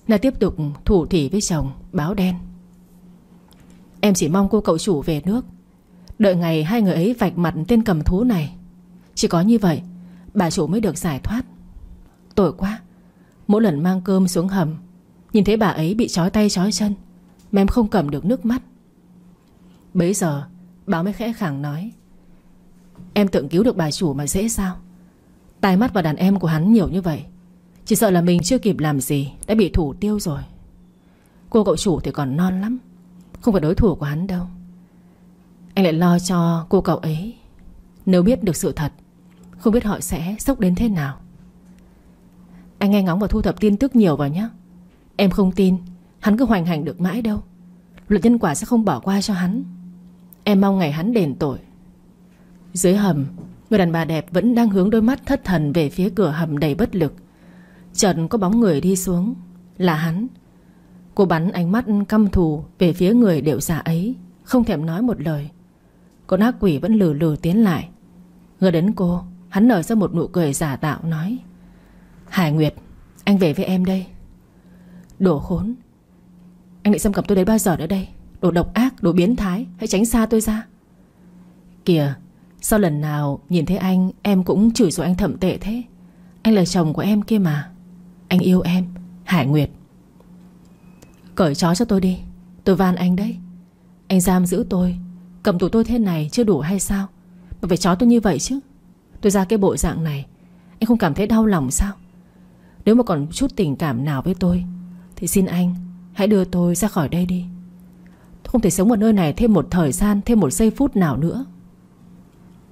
là tiếp tục thủ thỉ với chồng báo đen. Em chỉ mong cô cậu chủ về nước. Đợi ngày hai người ấy vạch mặt tên cầm thú này. Chỉ có như vậy, Bà chủ mới được giải thoát. Tội quá. Mỗi lần mang cơm xuống hầm, Nhìn thấy bà ấy bị trói tay trói chân, Mà em không cầm được nước mắt. Bấy giờ Báo mới khẽ khẳng nói. Em tự cứu được bà chủ mà dễ sao? Tai mắt vào đàn em của hắn nhiều như vậy, Chỉ sợ là mình chưa kịp làm gì Đã bị thủ tiêu rồi. Cô cậu chủ thì còn non lắm, Không phải đối thủ của hắn đâu. Anh lại lo cho cô cậu ấy. Nếu biết được sự thật, Không biết họ sẽ sốc đến thế nào. Anh nghe ngóng và thu thập tin tức nhiều vào nhé Em không tin, Hắn cứ hoành hành được mãi đâu. Luật nhân quả sẽ không bỏ qua cho hắn. Em mong ngày hắn đền tội. Dưới hầm Người đàn bà đẹp vẫn đang hướng đôi mắt thất thần Về phía cửa hầm đầy bất lực. Chợt có bóng người đi xuống Là hắn. Cô bắn ánh mắt căm thù Về phía người điệu giả ấy Không thèm nói một lời. Con ác quỷ vẫn lừ lừ tiến lại. Ngờ đến cô Hắn nở ra một nụ cười giả tạo nói Hải Nguyệt Anh về với em đây. Đồ khốn. Anh định xâm cập tôi đến bao giờ nữa đây? Đồ độc ác, đồ biến thái Hãy tránh xa tôi ra. Kìa Sao lần nào nhìn thấy anh, Em cũng chửi rồi anh thậm tệ thế? Anh là chồng của em kia mà. Anh yêu em, Hải Nguyệt. Cởi chó cho tôi đi. Tôi van anh đấy. Anh giam giữ tôi. Cầm tù tôi thế này chưa đủ hay sao? Mà phải chó tôi như vậy chứ. Tôi ra cái bộ dạng này, Anh không cảm thấy đau lòng sao? Nếu mà còn chút tình cảm nào với tôi, Thì xin anh Hãy đưa tôi ra khỏi đây đi. Tôi không thể sống ở nơi này thêm một thời gian, Thêm một giây phút nào nữa.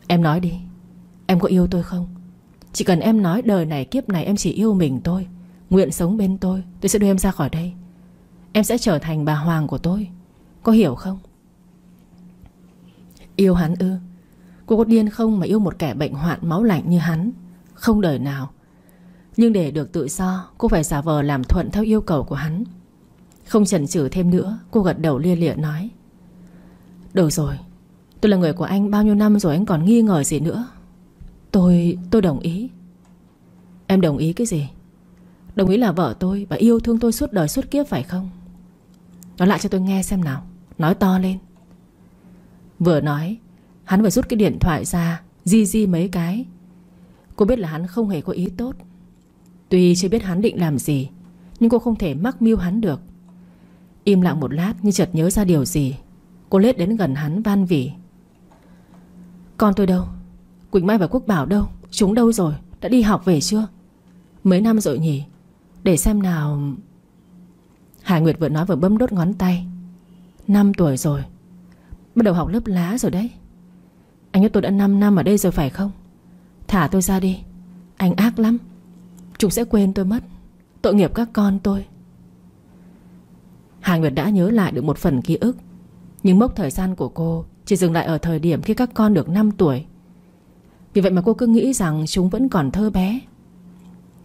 Em nói đi, Em có yêu tôi không? Chỉ cần em nói đời này, kiếp này em chỉ yêu mình tôi, Nguyện sống bên tôi Tôi sẽ đưa em ra khỏi đây. Em sẽ trở thành bà Hoàng của tôi. Có hiểu không? Yêu hắn ư? Cô có điên không mà yêu một kẻ bệnh hoạn máu lạnh như hắn? Không đời nào. Nhưng để được tự do, Cô phải giả vờ làm thuận theo yêu cầu của hắn. Không chần chừ thêm nữa, Cô gật đầu lia lịa nói. Được rồi Tôi là người của anh bao nhiêu năm rồi anh còn nghi ngờ gì nữa? Tôi... tôi đồng ý. Em đồng ý cái gì? Đồng ý là vợ tôi Và yêu thương tôi suốt đời suốt kiếp phải không? Nói lại cho tôi nghe xem nào. Nói to lên. Vừa nói, Hắn vừa rút cái điện thoại ra, Di di mấy cái. Cô biết là hắn không hề có ý tốt. Tuy chưa biết hắn định làm gì, Nhưng cô không thể mắc mưu hắn được. Im lặng một lát như chợt nhớ ra điều gì. Cô lết đến gần hắn van vỉ. Con tôi đâu? Quỳnh Mai và Quốc Bảo đâu? Chúng đâu rồi? Đã đi học về chưa? Mấy năm rồi nhỉ? Để xem nào. Hải Nguyệt vừa nói vừa bấm đốt ngón tay. Năm tuổi rồi. Bắt đầu học lớp lá rồi đấy. Anh ấy tôi đã 5 năm ở đây rồi phải không? Thả tôi ra đi. Anh ác lắm. Chúng sẽ quên tôi mất. Tội nghiệp các con tôi. Hải Nguyệt đã nhớ lại được một phần ký ức. Nhưng mốc thời gian của cô chỉ dừng lại ở thời điểm khi các con được 5 tuổi. Vì vậy mà cô cứ nghĩ rằng Chúng vẫn còn thơ bé.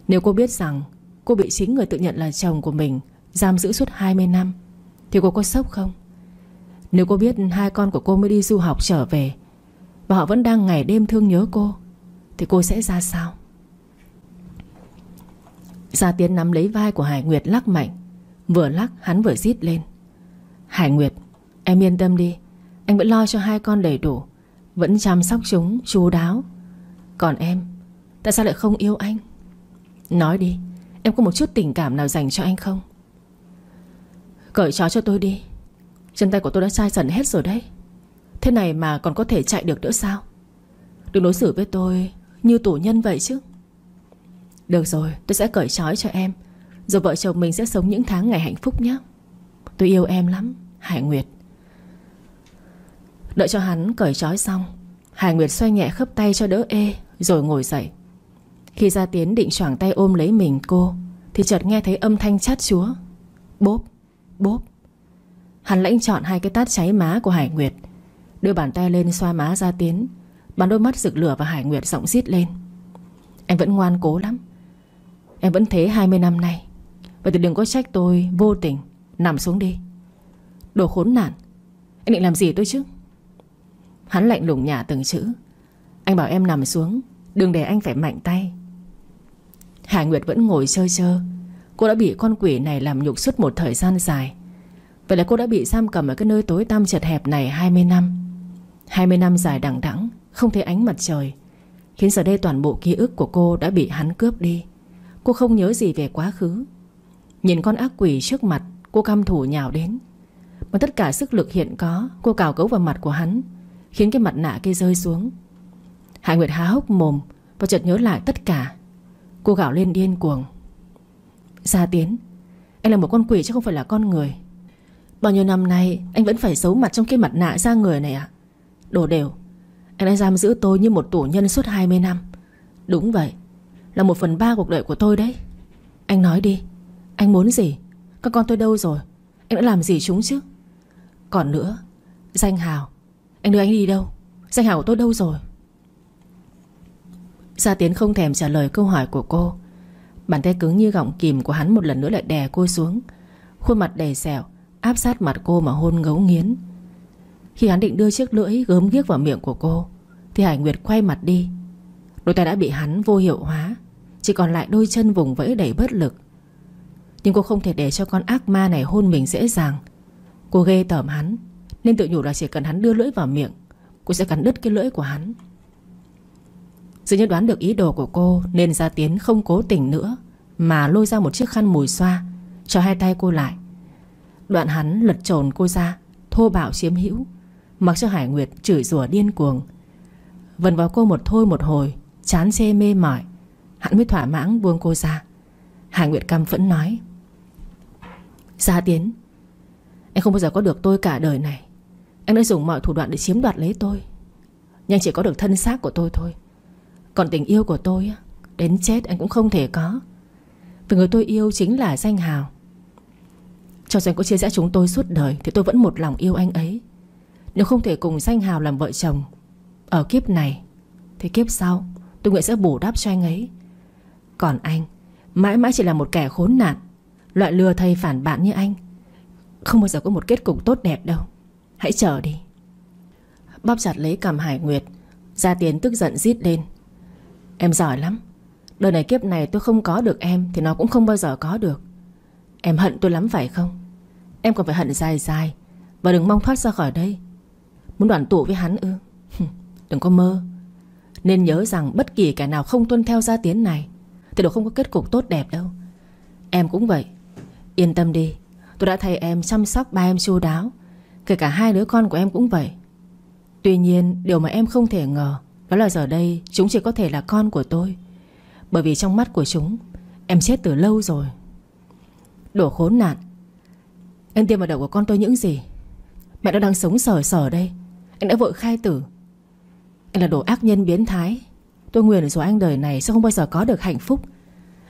Nếu cô biết rằng Cô bị chính người tự nhận là chồng của mình Giam giữ suốt 20 năm, Thì cô có sốc không? Nếu cô biết hai con của cô mới đi du học trở về, Và họ vẫn đang ngày đêm thương nhớ cô, Thì cô sẽ ra sao? Gia Tiến nắm lấy vai của Hải Nguyệt lắc mạnh. Vừa lắc, hắn vừa rít lên. Hải Nguyệt, Em yên tâm đi. Anh vẫn lo cho hai con đầy đủ, Vẫn chăm sóc chúng chú đáo. Còn em, Tại sao lại không yêu anh? Nói đi, Em có một chút tình cảm nào dành cho anh không? Cởi chó cho tôi đi. Chân tay của tôi đã chai sần hết rồi đấy. Thế này mà còn có thể chạy được nữa sao? Đừng đối xử với tôi Như tù nhân vậy chứ. Được rồi, tôi sẽ cởi trói cho em. Rồi vợ chồng mình sẽ sống những tháng ngày hạnh phúc nhé. Tôi yêu em lắm, Hải Nguyệt. Đợi cho hắn cởi trói xong, Hải Nguyệt xoay nhẹ khớp tay cho đỡ ê, Rồi ngồi dậy. Khi ra tiến định choảng tay ôm lấy mình cô, Thì chợt nghe thấy âm thanh chát chúa. Bốp Bốp. Hắn lãnh chọn hai cái tát cháy má của Hải Nguyệt, Đưa bàn tay lên xoa má ra tiến, Bắn đôi mắt rực lửa và Hải Nguyệt giọng xít lên. Em vẫn ngoan cố lắm. Em vẫn thế 20 năm nay. Vậy thì đừng có trách tôi vô tình. Nằm xuống đi. Đồ khốn nạn. Anh định làm gì tôi chứ? Hắn lạnh lùng nhả từng chữ. Anh bảo em nằm xuống, Đừng để anh phải mạnh tay. Hải Nguyệt vẫn ngồi chơi chơ. Cô đã bị con quỷ này làm nhục suốt một thời gian dài. Vậy là cô đã bị giam cầm ở cái nơi tối tăm chật hẹp này 20 năm. 20 năm dài đằng đẵng, Không thấy ánh mặt trời, Khiến giờ đây toàn bộ ký ức của cô đã bị hắn cướp đi. Cô không nhớ gì về quá khứ. Nhìn con ác quỷ trước mặt, Cô căm thủ nhào đến. Bằng tất cả sức lực hiện có, Cô cào cấu vào mặt của hắn. Khiến cái mặt nạ kia rơi xuống. Hải Nguyệt há hốc mồm Và chợt nhớ lại tất cả. Cô gào lên điên cuồng. Gia Tiến, Anh là một con quỷ chứ không phải là con người. Bao nhiêu năm nay, anh vẫn phải giấu mặt trong cái mặt nạ ra người này à Đồ đều, Anh đã giam giữ tôi như một tù nhân suốt 20 năm. Đúng vậy, Là một phần ba cuộc đời của tôi đấy. Anh nói đi, Anh muốn gì? Các con tôi đâu rồi? Anh đã làm gì chúng chứ? Còn nữa, Danh hào anh đưa anh đi đâu? Danh hào của tôi đâu rồi? Gia Tiến không thèm trả lời câu hỏi của cô. Bàn tay cứng như gọng kìm của hắn một lần nữa lại đè cô xuống. Khuôn mặt đầy sẹo, Áp sát mặt cô mà hôn ngấu nghiến. Khi hắn định đưa chiếc lưỡi gớm ghiếc vào miệng của cô, Thì Hải Nguyệt quay mặt đi. Đôi tay đã bị hắn vô hiệu hóa, Chỉ còn lại đôi chân vùng vẫy đầy bất lực. Nhưng cô không thể để cho con ác ma này hôn mình dễ dàng. Cô ghê tởm hắn. Nên tự nhủ là chỉ cần hắn đưa lưỡi vào miệng Cô sẽ cắn đứt cái lưỡi của hắn. Dường như đoán được ý đồ của cô Nên Gia Tiến không cố tình nữa, Mà lôi ra một chiếc khăn mùi xoa, Cho hai tay cô lại. Đoạn hắn lật trồn cô ra, Thô bạo chiếm hữu, Mặc cho Hải Nguyệt chửi rủa điên cuồng. Vần vào cô một thôi một hồi, Chán chê mê mỏi, Hắn mới thỏa mãn buông cô ra. Hải Nguyệt căm phẫn nói, Gia Tiến Anh không bao giờ có được tôi cả đời này. Anh đã dùng mọi thủ đoạn để chiếm đoạt lấy tôi. Nhưng chỉ có được thân xác của tôi thôi. Còn tình yêu của tôi Đến chết anh cũng không thể có. Vì người tôi yêu chính là danh hào. Cho dù anh có chia rẽ chúng tôi suốt đời, Thì tôi vẫn một lòng yêu anh ấy. Nếu không thể cùng danh hào làm vợ chồng Ở kiếp này, Thì kiếp sau, tôi nguyện sẽ bù đắp cho anh ấy. Còn anh, Mãi mãi chỉ là một kẻ khốn nạn, Loại lừa thầy phản bạn như anh. Không bao giờ có một kết cục tốt đẹp đâu. Hãy chờ đi. Bóp chặt lấy cầm Hải Nguyệt. Gia Tiến tức giận rít lên. Em giỏi lắm. Đời này kiếp này tôi không có được em Thì nó cũng không bao giờ có được. Em hận tôi lắm phải không? Em còn phải hận dài dài. Và đừng mong thoát ra khỏi đây. Muốn đoàn tụ với hắn ư? Đừng có mơ. Nên nhớ rằng bất kỳ kẻ nào không tuân theo gia tiến này Thì đều không có kết cục tốt đẹp đâu. Em cũng vậy. Yên tâm đi. Tôi đã thay em chăm sóc ba em chu đáo. Kể cả hai đứa con của em cũng vậy. Tuy nhiên, điều mà em không thể ngờ, Đó là giờ đây chúng chỉ có thể là con của tôi. Bởi vì trong mắt của chúng, Em chết từ lâu rồi. Đồ khốn nạn. Anh tiêm vào đầu của con tôi những gì? Mẹ nó đang sống sờ sờ đây. Anh đã vội khai tử. Anh là đồ ác nhân biến thái. Tôi nguyện rồi anh đời này sẽ không bao giờ có được hạnh phúc.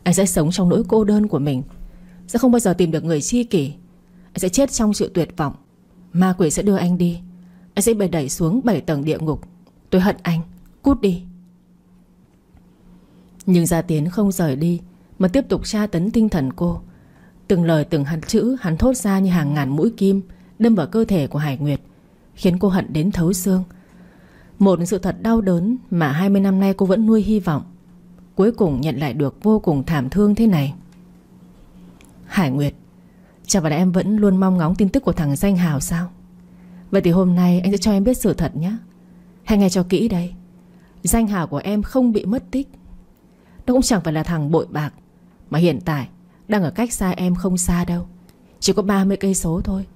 Anh sẽ sống trong nỗi cô đơn của mình. Sẽ không bao giờ tìm được người chi kỷ. Anh sẽ chết trong sự tuyệt vọng. Ma quỷ sẽ đưa anh đi. Anh sẽ bị đẩy xuống 7 tầng địa ngục. Tôi hận anh. Cút đi. Nhưng Gia Tiến không rời đi, Mà tiếp tục tra tấn tinh thần cô. Từng lời, từng hắn chữ hắn thốt ra như hàng ngàn mũi kim, Đâm vào cơ thể của Hải Nguyệt, Khiến cô hận đến thấu xương. Một sự thật đau đớn Mà 20 năm nay cô vẫn nuôi hy vọng, Cuối cùng nhận lại được vô cùng thảm thương thế này. Hải Nguyệt Chả phải là em vẫn luôn mong ngóng tin tức của thằng danh hào sao? Vậy thì hôm nay anh sẽ cho em biết sự thật nhé. Hãy nghe cho kỹ đây. Danh hào của em không bị mất tích. Nó cũng chẳng phải là thằng bội bạc, Mà hiện tại Đang ở cách xa em không xa đâu. Chỉ có 30 cây số thôi.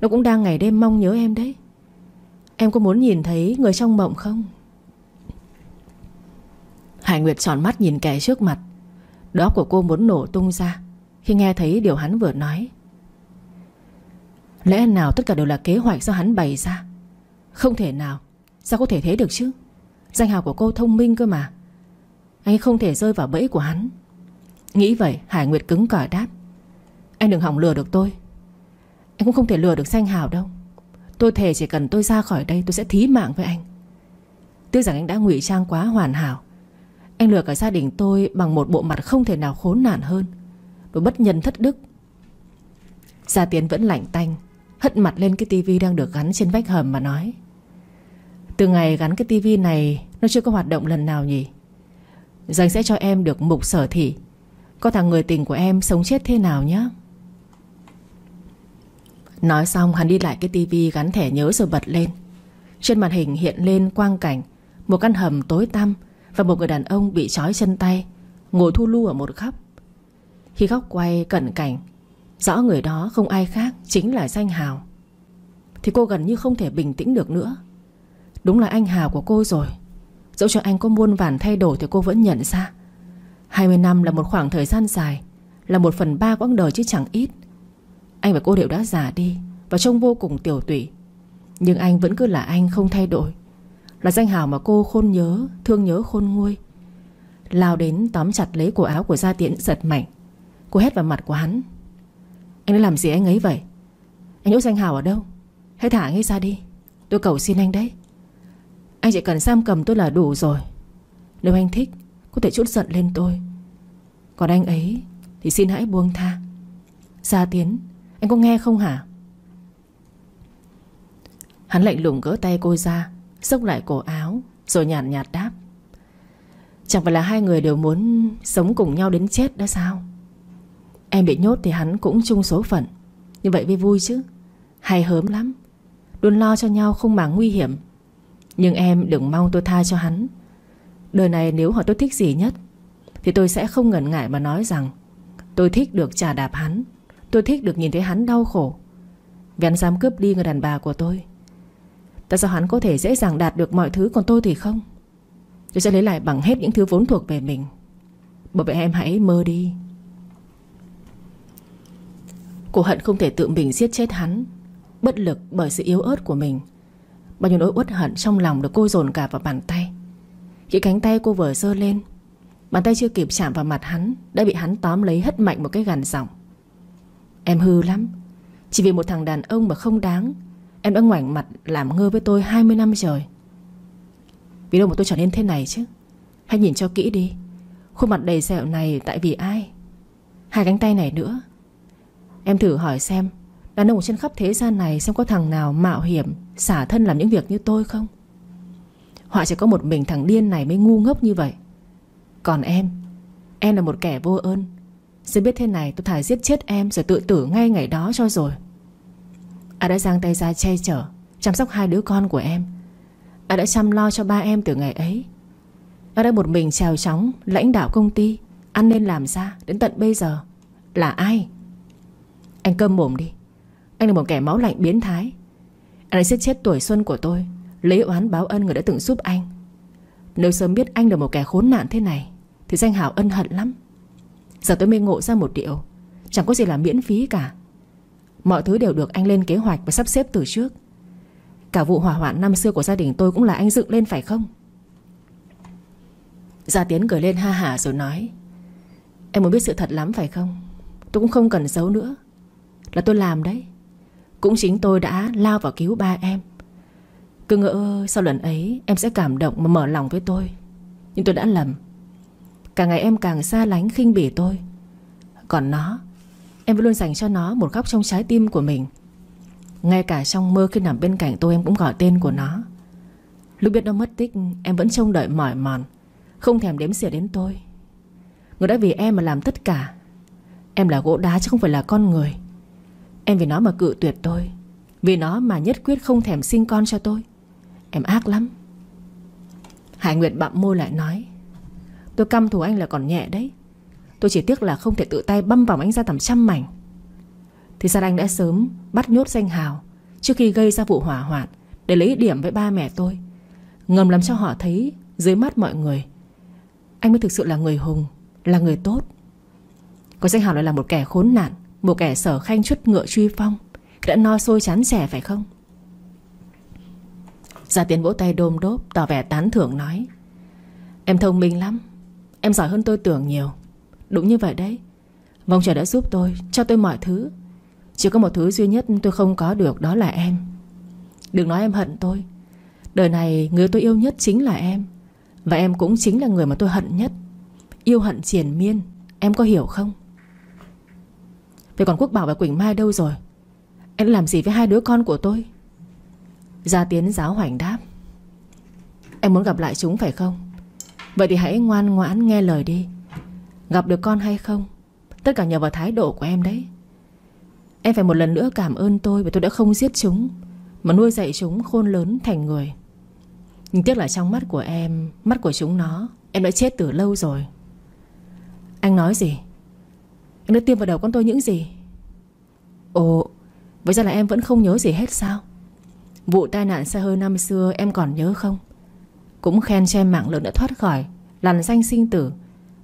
Nó cũng đang ngày đêm mong nhớ em đấy. Em có muốn nhìn thấy người trong mộng không? Hải Nguyệt tròn mắt nhìn kẻ trước mặt. Đó của cô muốn nổ tung ra Khi nghe thấy điều hắn vừa nói. Lẽ nào tất cả đều là kế hoạch do hắn bày ra? Không thể nào. Sao có thể thế được chứ? Danh hào của cô thông minh cơ mà. Anh không thể rơi vào bẫy của hắn. Nghĩ vậy, Hải Nguyệt cứng cỏi đáp. Anh đừng hỏng lừa được tôi. Anh cũng không thể lừa được danh hào đâu. Tôi thề chỉ cần tôi ra khỏi đây, tôi sẽ thí mạng với anh. Tiếc rằng anh đã ngụy trang quá hoàn hảo. Anh lừa cả gia đình tôi Bằng một bộ mặt không thể nào khốn nạn hơn. Và bất nhân thất đức. Gia Tiến vẫn lạnh tanh. Hất mặt lên cái tivi đang được gắn trên vách hầm mà nói. Từ ngày gắn cái tivi này, Nó chưa có hoạt động lần nào nhỉ? Dành sẽ cho em được mục sở thị. Có thằng người tình của em sống chết thế nào nhé Nói xong, hắn đi lại cái tivi gắn thẻ nhớ rồi bật lên. Trên màn hình hiện lên quang cảnh, Một căn hầm tối tăm Và một người đàn ông bị trói chân tay, Ngồi thu lu ở một góc. Khi góc quay cận cảnh Rõ người đó không ai khác Chính là danh Hào. Thì cô gần như không thể bình tĩnh được nữa. Đúng là anh Hào của cô rồi. Dẫu cho anh có muôn vàn thay đổi Thì cô vẫn nhận ra. 20 năm là một khoảng thời gian dài, Là một phần ba quãng đời chứ chẳng ít. Anh và cô đều đã già đi Và trông vô cùng tiểu tụy. Nhưng anh vẫn cứ là anh không thay đổi. Là danh hào mà cô khôn nhớ, Thương nhớ khôn nguôi. Lao đến tóm chặt lấy cổ áo của Gia tiễn giật mạnh. Cô hét vào mặt của hắn. Anh đã làm gì anh ấy vậy? Anh nhốt danh hào ở đâu? Hãy thả anh ấy ra đi. Tôi cầu xin anh đấy. Anh chỉ cần giam cầm tôi là đủ rồi. Nếu anh thích Có thể chút giận lên tôi. Còn anh ấy Thì xin hãy buông tha. Gia Tiến Anh có nghe không hả? Hắn lạnh lùng gỡ tay cô ra Xốc lại cổ áo Rồi nhàn nhạt, nhạt đáp. Chẳng phải là hai người đều muốn Sống cùng nhau đến chết đó sao? Em bị nhốt thì hắn cũng chung số phận. Như vậy mới vui chứ. Hay hớm lắm. Luôn lo cho nhau không màng nguy hiểm. Nhưng em đừng mong tôi tha cho hắn. Đời này nếu họ tôi thích gì nhất, Thì tôi sẽ không ngần ngại mà nói rằng, Tôi thích được trả đạp hắn. Tôi thích được nhìn thấy hắn đau khổ. Vì hắn dám cướp đi người đàn bà của tôi. Tại sao hắn có thể dễ dàng đạt được mọi thứ Còn tôi thì không? Tôi sẽ lấy lại bằng hết những thứ vốn thuộc về mình. Bởi vậy em hãy mơ đi. Cô hận không thể tự mình giết chết hắn, Bất lực bởi sự yếu ớt của mình. Bao nhiêu nỗi uất hận trong lòng được cô dồn cả vào bàn tay. Khi cánh tay cô vừa dơ lên, Bàn tay chưa kịp chạm vào mặt hắn, Đã bị hắn tóm lấy hất mạnh một cái gàn giọng. Em hư lắm, Chỉ vì một thằng đàn ông mà không đáng. Em đã ngoảnh mặt làm ngơ với tôi 20 năm rồi Vì đâu mà tôi trở nên thế này chứ? Hãy nhìn cho kỹ đi. Khuôn mặt đầy sẹo này tại vì ai? Hai cánh tay này nữa Em thử hỏi xem, Đàn ông trên khắp thế gian này Xem có thằng nào mạo hiểm, Xả thân làm những việc như tôi không? Họa chỉ có một mình thằng điên này mới ngu ngốc như vậy. Còn em Em là một kẻ vô ơn. Xin biết thế này, tôi thà giết chết em Rồi tự tử ngay ngày đó cho rồi. À đã giang tay ra che chở, Chăm sóc hai đứa con của em. À đã chăm lo cho ba em từ ngày ấy. À đã một mình trèo chóng Lãnh đạo công ty, Ăn nên làm ra đến tận bây giờ. Là ai? Anh câm mồm đi. Anh là một kẻ máu lạnh biến thái. Anh đã giết chết tuổi xuân của tôi, Lấy oán báo ân người đã từng giúp anh. Nếu sớm biết anh là một kẻ khốn nạn thế này, Thì danh hào ân hận lắm. Giờ tôi mới ngộ ra một điều, Chẳng có gì là miễn phí cả. Mọi thứ đều được anh lên kế hoạch và sắp xếp từ trước. Cả vụ hỏa hoạn năm xưa của gia đình tôi Cũng là anh dựng lên phải không? Gia Tiến cười lên ha hả rồi nói, Em muốn biết sự thật lắm phải không? Tôi cũng không cần giấu nữa. Là tôi làm đấy. Cũng chính tôi đã lao vào cứu ba em. Cứ ngỡ sau lần ấy, Em sẽ cảm động mà mở lòng với tôi. Nhưng tôi đã lầm. Càng ngày em càng xa lánh khinh bỉ tôi. Còn nó, Em vẫn luôn dành cho nó một góc trong trái tim của mình. Ngay cả trong mơ khi nằm bên cạnh tôi, Em cũng gọi tên của nó. Lúc biết nó mất tích, Em vẫn trông đợi mỏi mòn, Không thèm đếm xỉa đến tôi. Người đã vì em mà làm tất cả. Em là gỗ đá chứ không phải là con người. Em vì nó mà cự tuyệt tôi, Vì nó mà nhất quyết không thèm sinh con cho tôi. Em ác lắm. Hải Nguyệt bặm môi lại nói, Tôi căm thù anh là còn nhẹ đấy. Tôi chỉ tiếc là không thể tự tay băm vòng anh ra tầm trăm mảnh. Thì ra anh đã sớm bắt nhốt danh hào Trước khi gây ra vụ hỏa hoạn Để lấy điểm với ba mẹ tôi? Ngầm làm cho họ thấy dưới mắt mọi người, Anh mới thực sự là người hùng, Là người tốt. Còn danh hào lại là một kẻ khốn nạn. Một kẻ sở khanh chút ngựa truy phong, Đã no sôi chán trẻ phải không? Gia Tiến vỗ tay đôm đốp, Tỏ vẻ tán thưởng nói, Em thông minh lắm, Em giỏi hơn tôi tưởng nhiều. Đúng như vậy đấy Vong trời đã giúp tôi, Cho tôi mọi thứ. Chỉ có một thứ duy nhất tôi không có được, Đó là em. Đừng nói em hận tôi. Đời này người tôi yêu nhất chính là em, Và em cũng chính là người mà tôi hận nhất. Yêu hận triển miên, Em có hiểu không? Vậy còn Quốc Bảo và Quỳnh Mai đâu rồi? Em làm gì với hai đứa con của tôi? Gia Tiến giáo hoành đáp. Em muốn gặp lại chúng phải không? Vậy thì hãy ngoan ngoãn nghe lời đi. Gặp được con hay không? Tất cả nhờ vào thái độ của em đấy. Em phải một lần nữa cảm ơn tôi Vì tôi đã không giết chúng, Mà nuôi dạy chúng khôn lớn thành người. Nhưng tiếc là trong mắt của em, Mắt của chúng nó, Em đã chết từ lâu rồi. Anh nói gì? Anh đã tiêm vào đầu con tôi những gì? Ồ, Vậy ra là em vẫn không nhớ gì hết sao? Vụ tai nạn xe hơi năm xưa Em còn nhớ không? Cũng khen cho em mạng lớn đã thoát khỏi Làn danh sinh tử,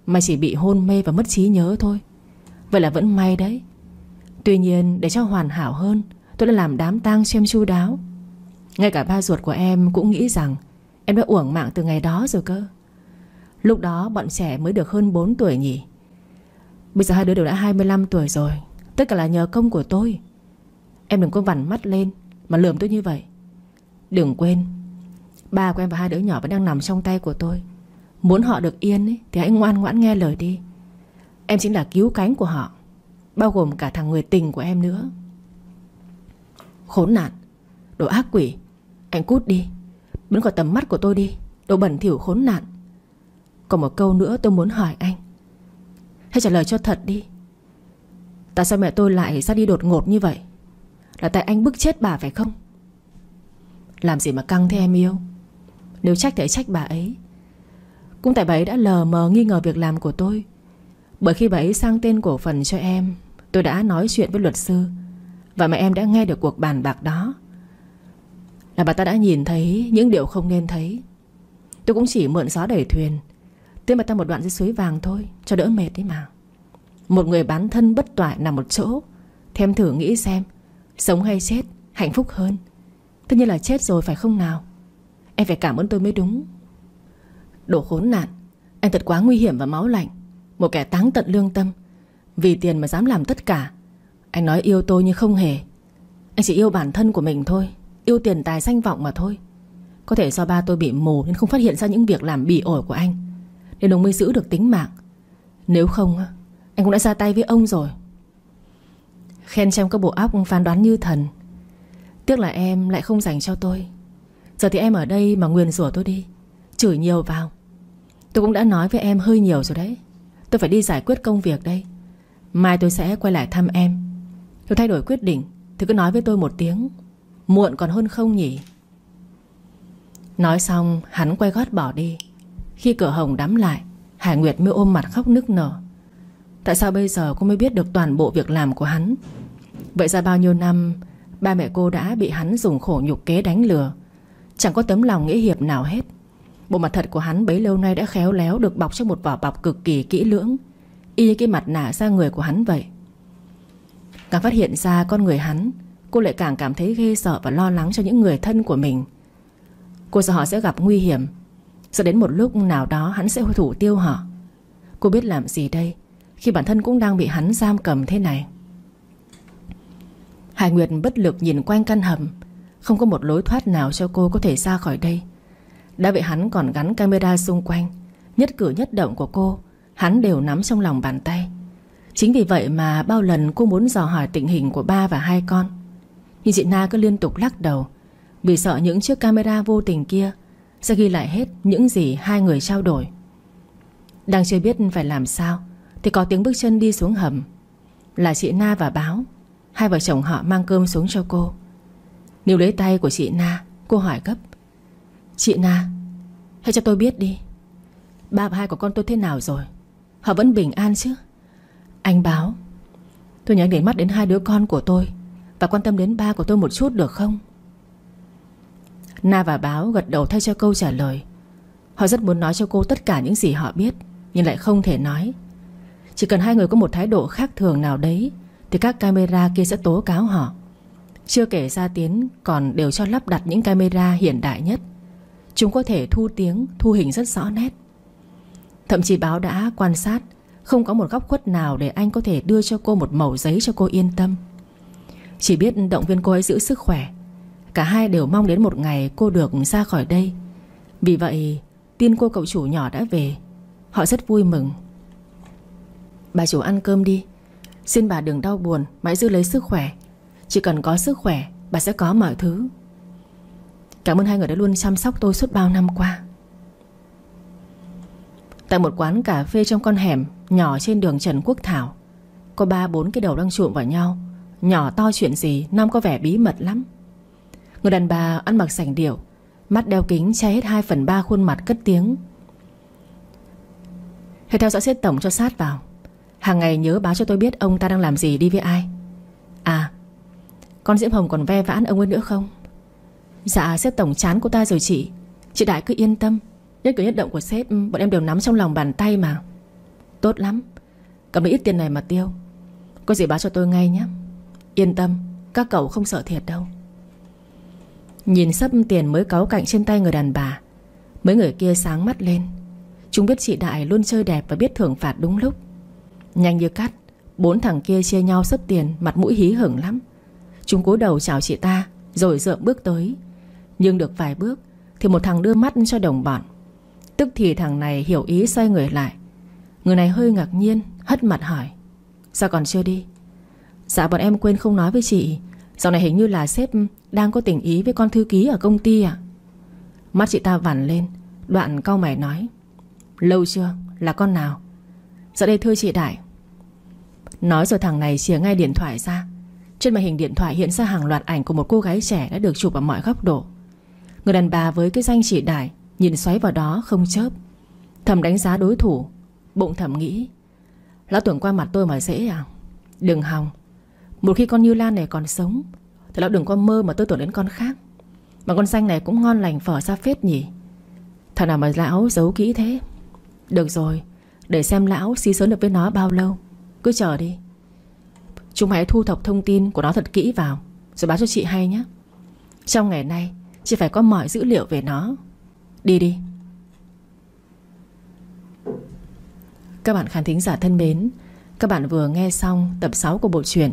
mà chỉ bị hôn mê và mất trí nhớ thôi. Vậy là vẫn may đấy. Tuy nhiên, để cho hoàn hảo hơn, Tôi đã làm đám tang cho em chu đáo. Ngay cả ba ruột của em cũng nghĩ rằng Em đã uổng mạng từ ngày đó rồi cơ. Lúc đó bọn trẻ mới được hơn 4 tuổi nhỉ. Bây giờ hai đứa đều đã 25 tuổi rồi. Tất cả là nhờ công của tôi. Em đừng có vằn mắt lên Mà lườm tôi như vậy. Đừng quên Ba của em và hai đứa nhỏ vẫn đang nằm trong tay của tôi. Muốn họ được yên ấy, Thì hãy ngoan ngoãn nghe lời đi. Em chính là cứu cánh của họ Bao gồm cả thằng người tình của em nữa. Khốn nạn Đồ ác quỷ Anh cút đi. Biến khỏi tầm mắt của tôi đi Đồ bẩn thỉu khốn nạn. Còn một câu nữa tôi muốn hỏi anh. Hãy trả lời cho thật đi. Tại sao mẹ tôi lại ra đi đột ngột như vậy? Là tại anh bức chết bà phải không? Làm gì mà căng thế em yêu? Nếu trách thì trách bà ấy. Cũng tại bà ấy đã lờ mờ nghi ngờ việc làm của tôi. Bởi khi bà ấy sang tên cổ phần cho em, Tôi đã nói chuyện với luật sư. Và mẹ em đã nghe được cuộc bàn bạc đó. Là bà ta đã nhìn thấy Những điều không nên thấy. Tôi cũng chỉ mượn gió đẩy thuyền Tiếp mà ta một đoạn dưới suối vàng thôi, Cho đỡ mệt đấy mà. Một người bán thân bất toại nằm một chỗ Thêm thử nghĩ xem, Sống hay chết, hạnh phúc hơn. Tất nhiên là chết rồi phải không nào? Em phải cảm ơn tôi mới đúng. Đồ khốn nạn Anh thật quá nguy hiểm và máu lạnh. Một kẻ táng tận lương tâm, Vì tiền mà dám làm tất cả. Anh nói yêu tôi nhưng không hề. Anh chỉ yêu bản thân của mình thôi, Yêu tiền tài danh vọng mà thôi. Có thể do ba tôi bị mù Nên không phát hiện ra những việc làm bỉ ổi của anh. Nên ông mới giữ được tính mạng. Nếu không, Anh cũng đã ra tay với ông rồi. Khen trong các bộ óc phán đoán như thần. Tiếc là em lại không dành cho tôi. Giờ thì em ở đây mà nguyền rủa tôi đi. Chửi nhiều vào. Tôi cũng đã nói với em hơi nhiều rồi đấy. Tôi phải đi giải quyết công việc đây. Mai tôi sẽ quay lại thăm em. Nếu thay đổi quyết định, Thì cứ nói với tôi một tiếng. Muộn còn hơn không nhỉ? Nói xong, hắn quay gót bỏ đi. Khi cửa hồng đắm lại, Hải Nguyệt mới ôm mặt khóc nức nở. Tại sao bây giờ cô mới biết được toàn bộ việc làm của hắn? Vậy ra bao nhiêu năm, Ba mẹ cô đã bị hắn dùng khổ nhục kế đánh lừa. Chẳng có tấm lòng nghĩa hiệp nào hết. Bộ mặt thật của hắn bấy lâu nay đã khéo léo Được bọc trong một vỏ bọc cực kỳ kỹ lưỡng, Y như cái mặt nạ ra người của hắn vậy. Càng phát hiện ra con người hắn, Cô lại càng cảm thấy ghê sợ và lo lắng cho những người thân của mình. Cô sợ họ sẽ gặp nguy hiểm Sợ đến một lúc nào đó hắn sẽ thủ tiêu họ Cô biết làm gì đây, Khi bản thân cũng đang bị hắn giam cầm thế này? Hải Nguyệt bất lực nhìn quanh căn hầm, Không có một lối thoát nào cho cô có thể ra khỏi đây. Đã vậy hắn còn gắn camera xung quanh, Nhất cử nhất động của cô, Hắn đều nắm trong lòng bàn tay. Chính vì vậy mà bao lần cô muốn dò hỏi tình hình của ba và hai con. Nhưng chị Na cứ liên tục lắc đầu, Vì sợ những chiếc camera vô tình kia sẽ ghi lại hết những gì hai người trao đổi. Đang chưa biết phải làm sao, Thì có tiếng bước chân đi xuống hầm. Là chị Na và Báo, Hai vợ chồng họ mang cơm xuống cho cô. Níu lấy tay của chị Na, Cô hỏi gấp. Chị Na, Hãy cho tôi biết đi. Ba và hai của con tôi thế nào rồi? Họ vẫn bình an chứ? Anh báo, Tôi nhớ để mắt đến hai đứa con của tôi Và quan tâm đến ba của tôi một chút được không? Na và báo gật đầu thay cho câu trả lời. Họ rất muốn nói cho cô tất cả những gì họ biết Nhưng lại không thể nói. Chỉ cần hai người có một thái độ khác thường nào đấy thì các camera kia sẽ tố cáo họ. Chưa kể ra Tiến còn đều cho lắp đặt những camera hiện đại nhất. Chúng có thể thu tiếng, thu hình rất rõ nét. Thậm chí báo đã quan sát Không có một góc khuất nào để anh có thể đưa cho cô một mẩu giấy cho cô yên tâm. Chỉ biết động viên cô ấy giữ sức khỏe Cả hai đều mong đến một ngày cô được ra khỏi đây. Vì vậy, tin cô cậu chủ nhỏ đã về, Họ rất vui mừng. Bà chủ ăn cơm đi. Xin bà đừng đau buồn, Mãi giữ lấy sức khỏe. Chỉ cần có sức khỏe, Bà sẽ có mọi thứ. Cảm ơn hai người đã luôn chăm sóc tôi suốt bao năm qua. Tại một quán cà phê trong con hẻm Nhỏ trên đường Trần Quốc Thảo, Có ba bốn cái đầu đang trụm vào nhau. Nhỏ to chuyện gì, Nam có vẻ bí mật lắm. Người đàn bà ăn mặc sành điệu, Mắt đeo kính che hết 2 phần 3 khuôn mặt cất tiếng. Hãy theo dõi xếp tổng cho sát vào. Hàng ngày nhớ báo cho tôi biết ông ta đang làm gì đi với ai. À Con Diễm Hồng còn ve vãn ông ấy nữa không? Dạ xếp tổng chán cô ta rồi chị. Chị Đại cứ yên tâm. Nhất cử nhất động của sếp ừ, Bọn em đều nắm trong lòng bàn tay mà. Tốt lắm. Cầm lấy ít tiền này mà tiêu. Có gì báo cho tôi ngay nhé. Yên tâm, Các cậu không sợ thiệt đâu. Nhìn sắp tiền mới cáu cạnh trên tay người đàn bà. Mấy người kia sáng mắt lên. Chúng biết chị Đại luôn chơi đẹp và biết thưởng phạt đúng lúc. Nhanh như cắt, Bốn thằng kia chia nhau sấp tiền, Mặt mũi hí hửng lắm. Chúng cúi đầu chào chị ta, Rồi dợm bước tới. Nhưng được vài bước, Thì một thằng đưa mắt cho đồng bọn. Tức thì thằng này hiểu ý xoay người lại. Người này hơi ngạc nhiên, Hất mặt hỏi. Sao còn chưa đi? Dạ bọn em quên không nói với chị. Dạo này hình như là sếp đang có tình ý với con thư ký ở công ty à Mắt chị ta vằn lên, Đoạn cau mày nói, Lâu chưa? Là con nào? Dạ đây thưa chị Đại. Nói rồi thằng này chìa ngay điện thoại ra. Trên màn hình điện thoại hiện ra hàng loạt ảnh Của một cô gái trẻ đã được chụp ở mọi góc độ. Người đàn bà với cái danh chị Đại Nhìn xoáy vào đó không chớp, Thầm đánh giá đối thủ, Bụng thầm nghĩ, Lão tưởng qua mặt tôi mà dễ à? Đừng hòng, Một khi con Như Lan này còn sống thì lão đừng có mơ mà tôi tưởng đến con khác. Mà con xanh này cũng ngon lành phở ra phết nhỉ. Thật nào mà lão giấu kỹ thế. Được rồi, Để xem lão xí sớm được với nó bao lâu. Cứ chờ đi. Chúng hãy thu thập thông tin của nó thật kỹ vào, Rồi báo cho chị hay nhé. Trong ngày nay, Chị phải có mọi dữ liệu về nó. Đi đi. Các bạn khán thính giả thân mến, Các bạn vừa nghe xong tập 6 của bộ truyện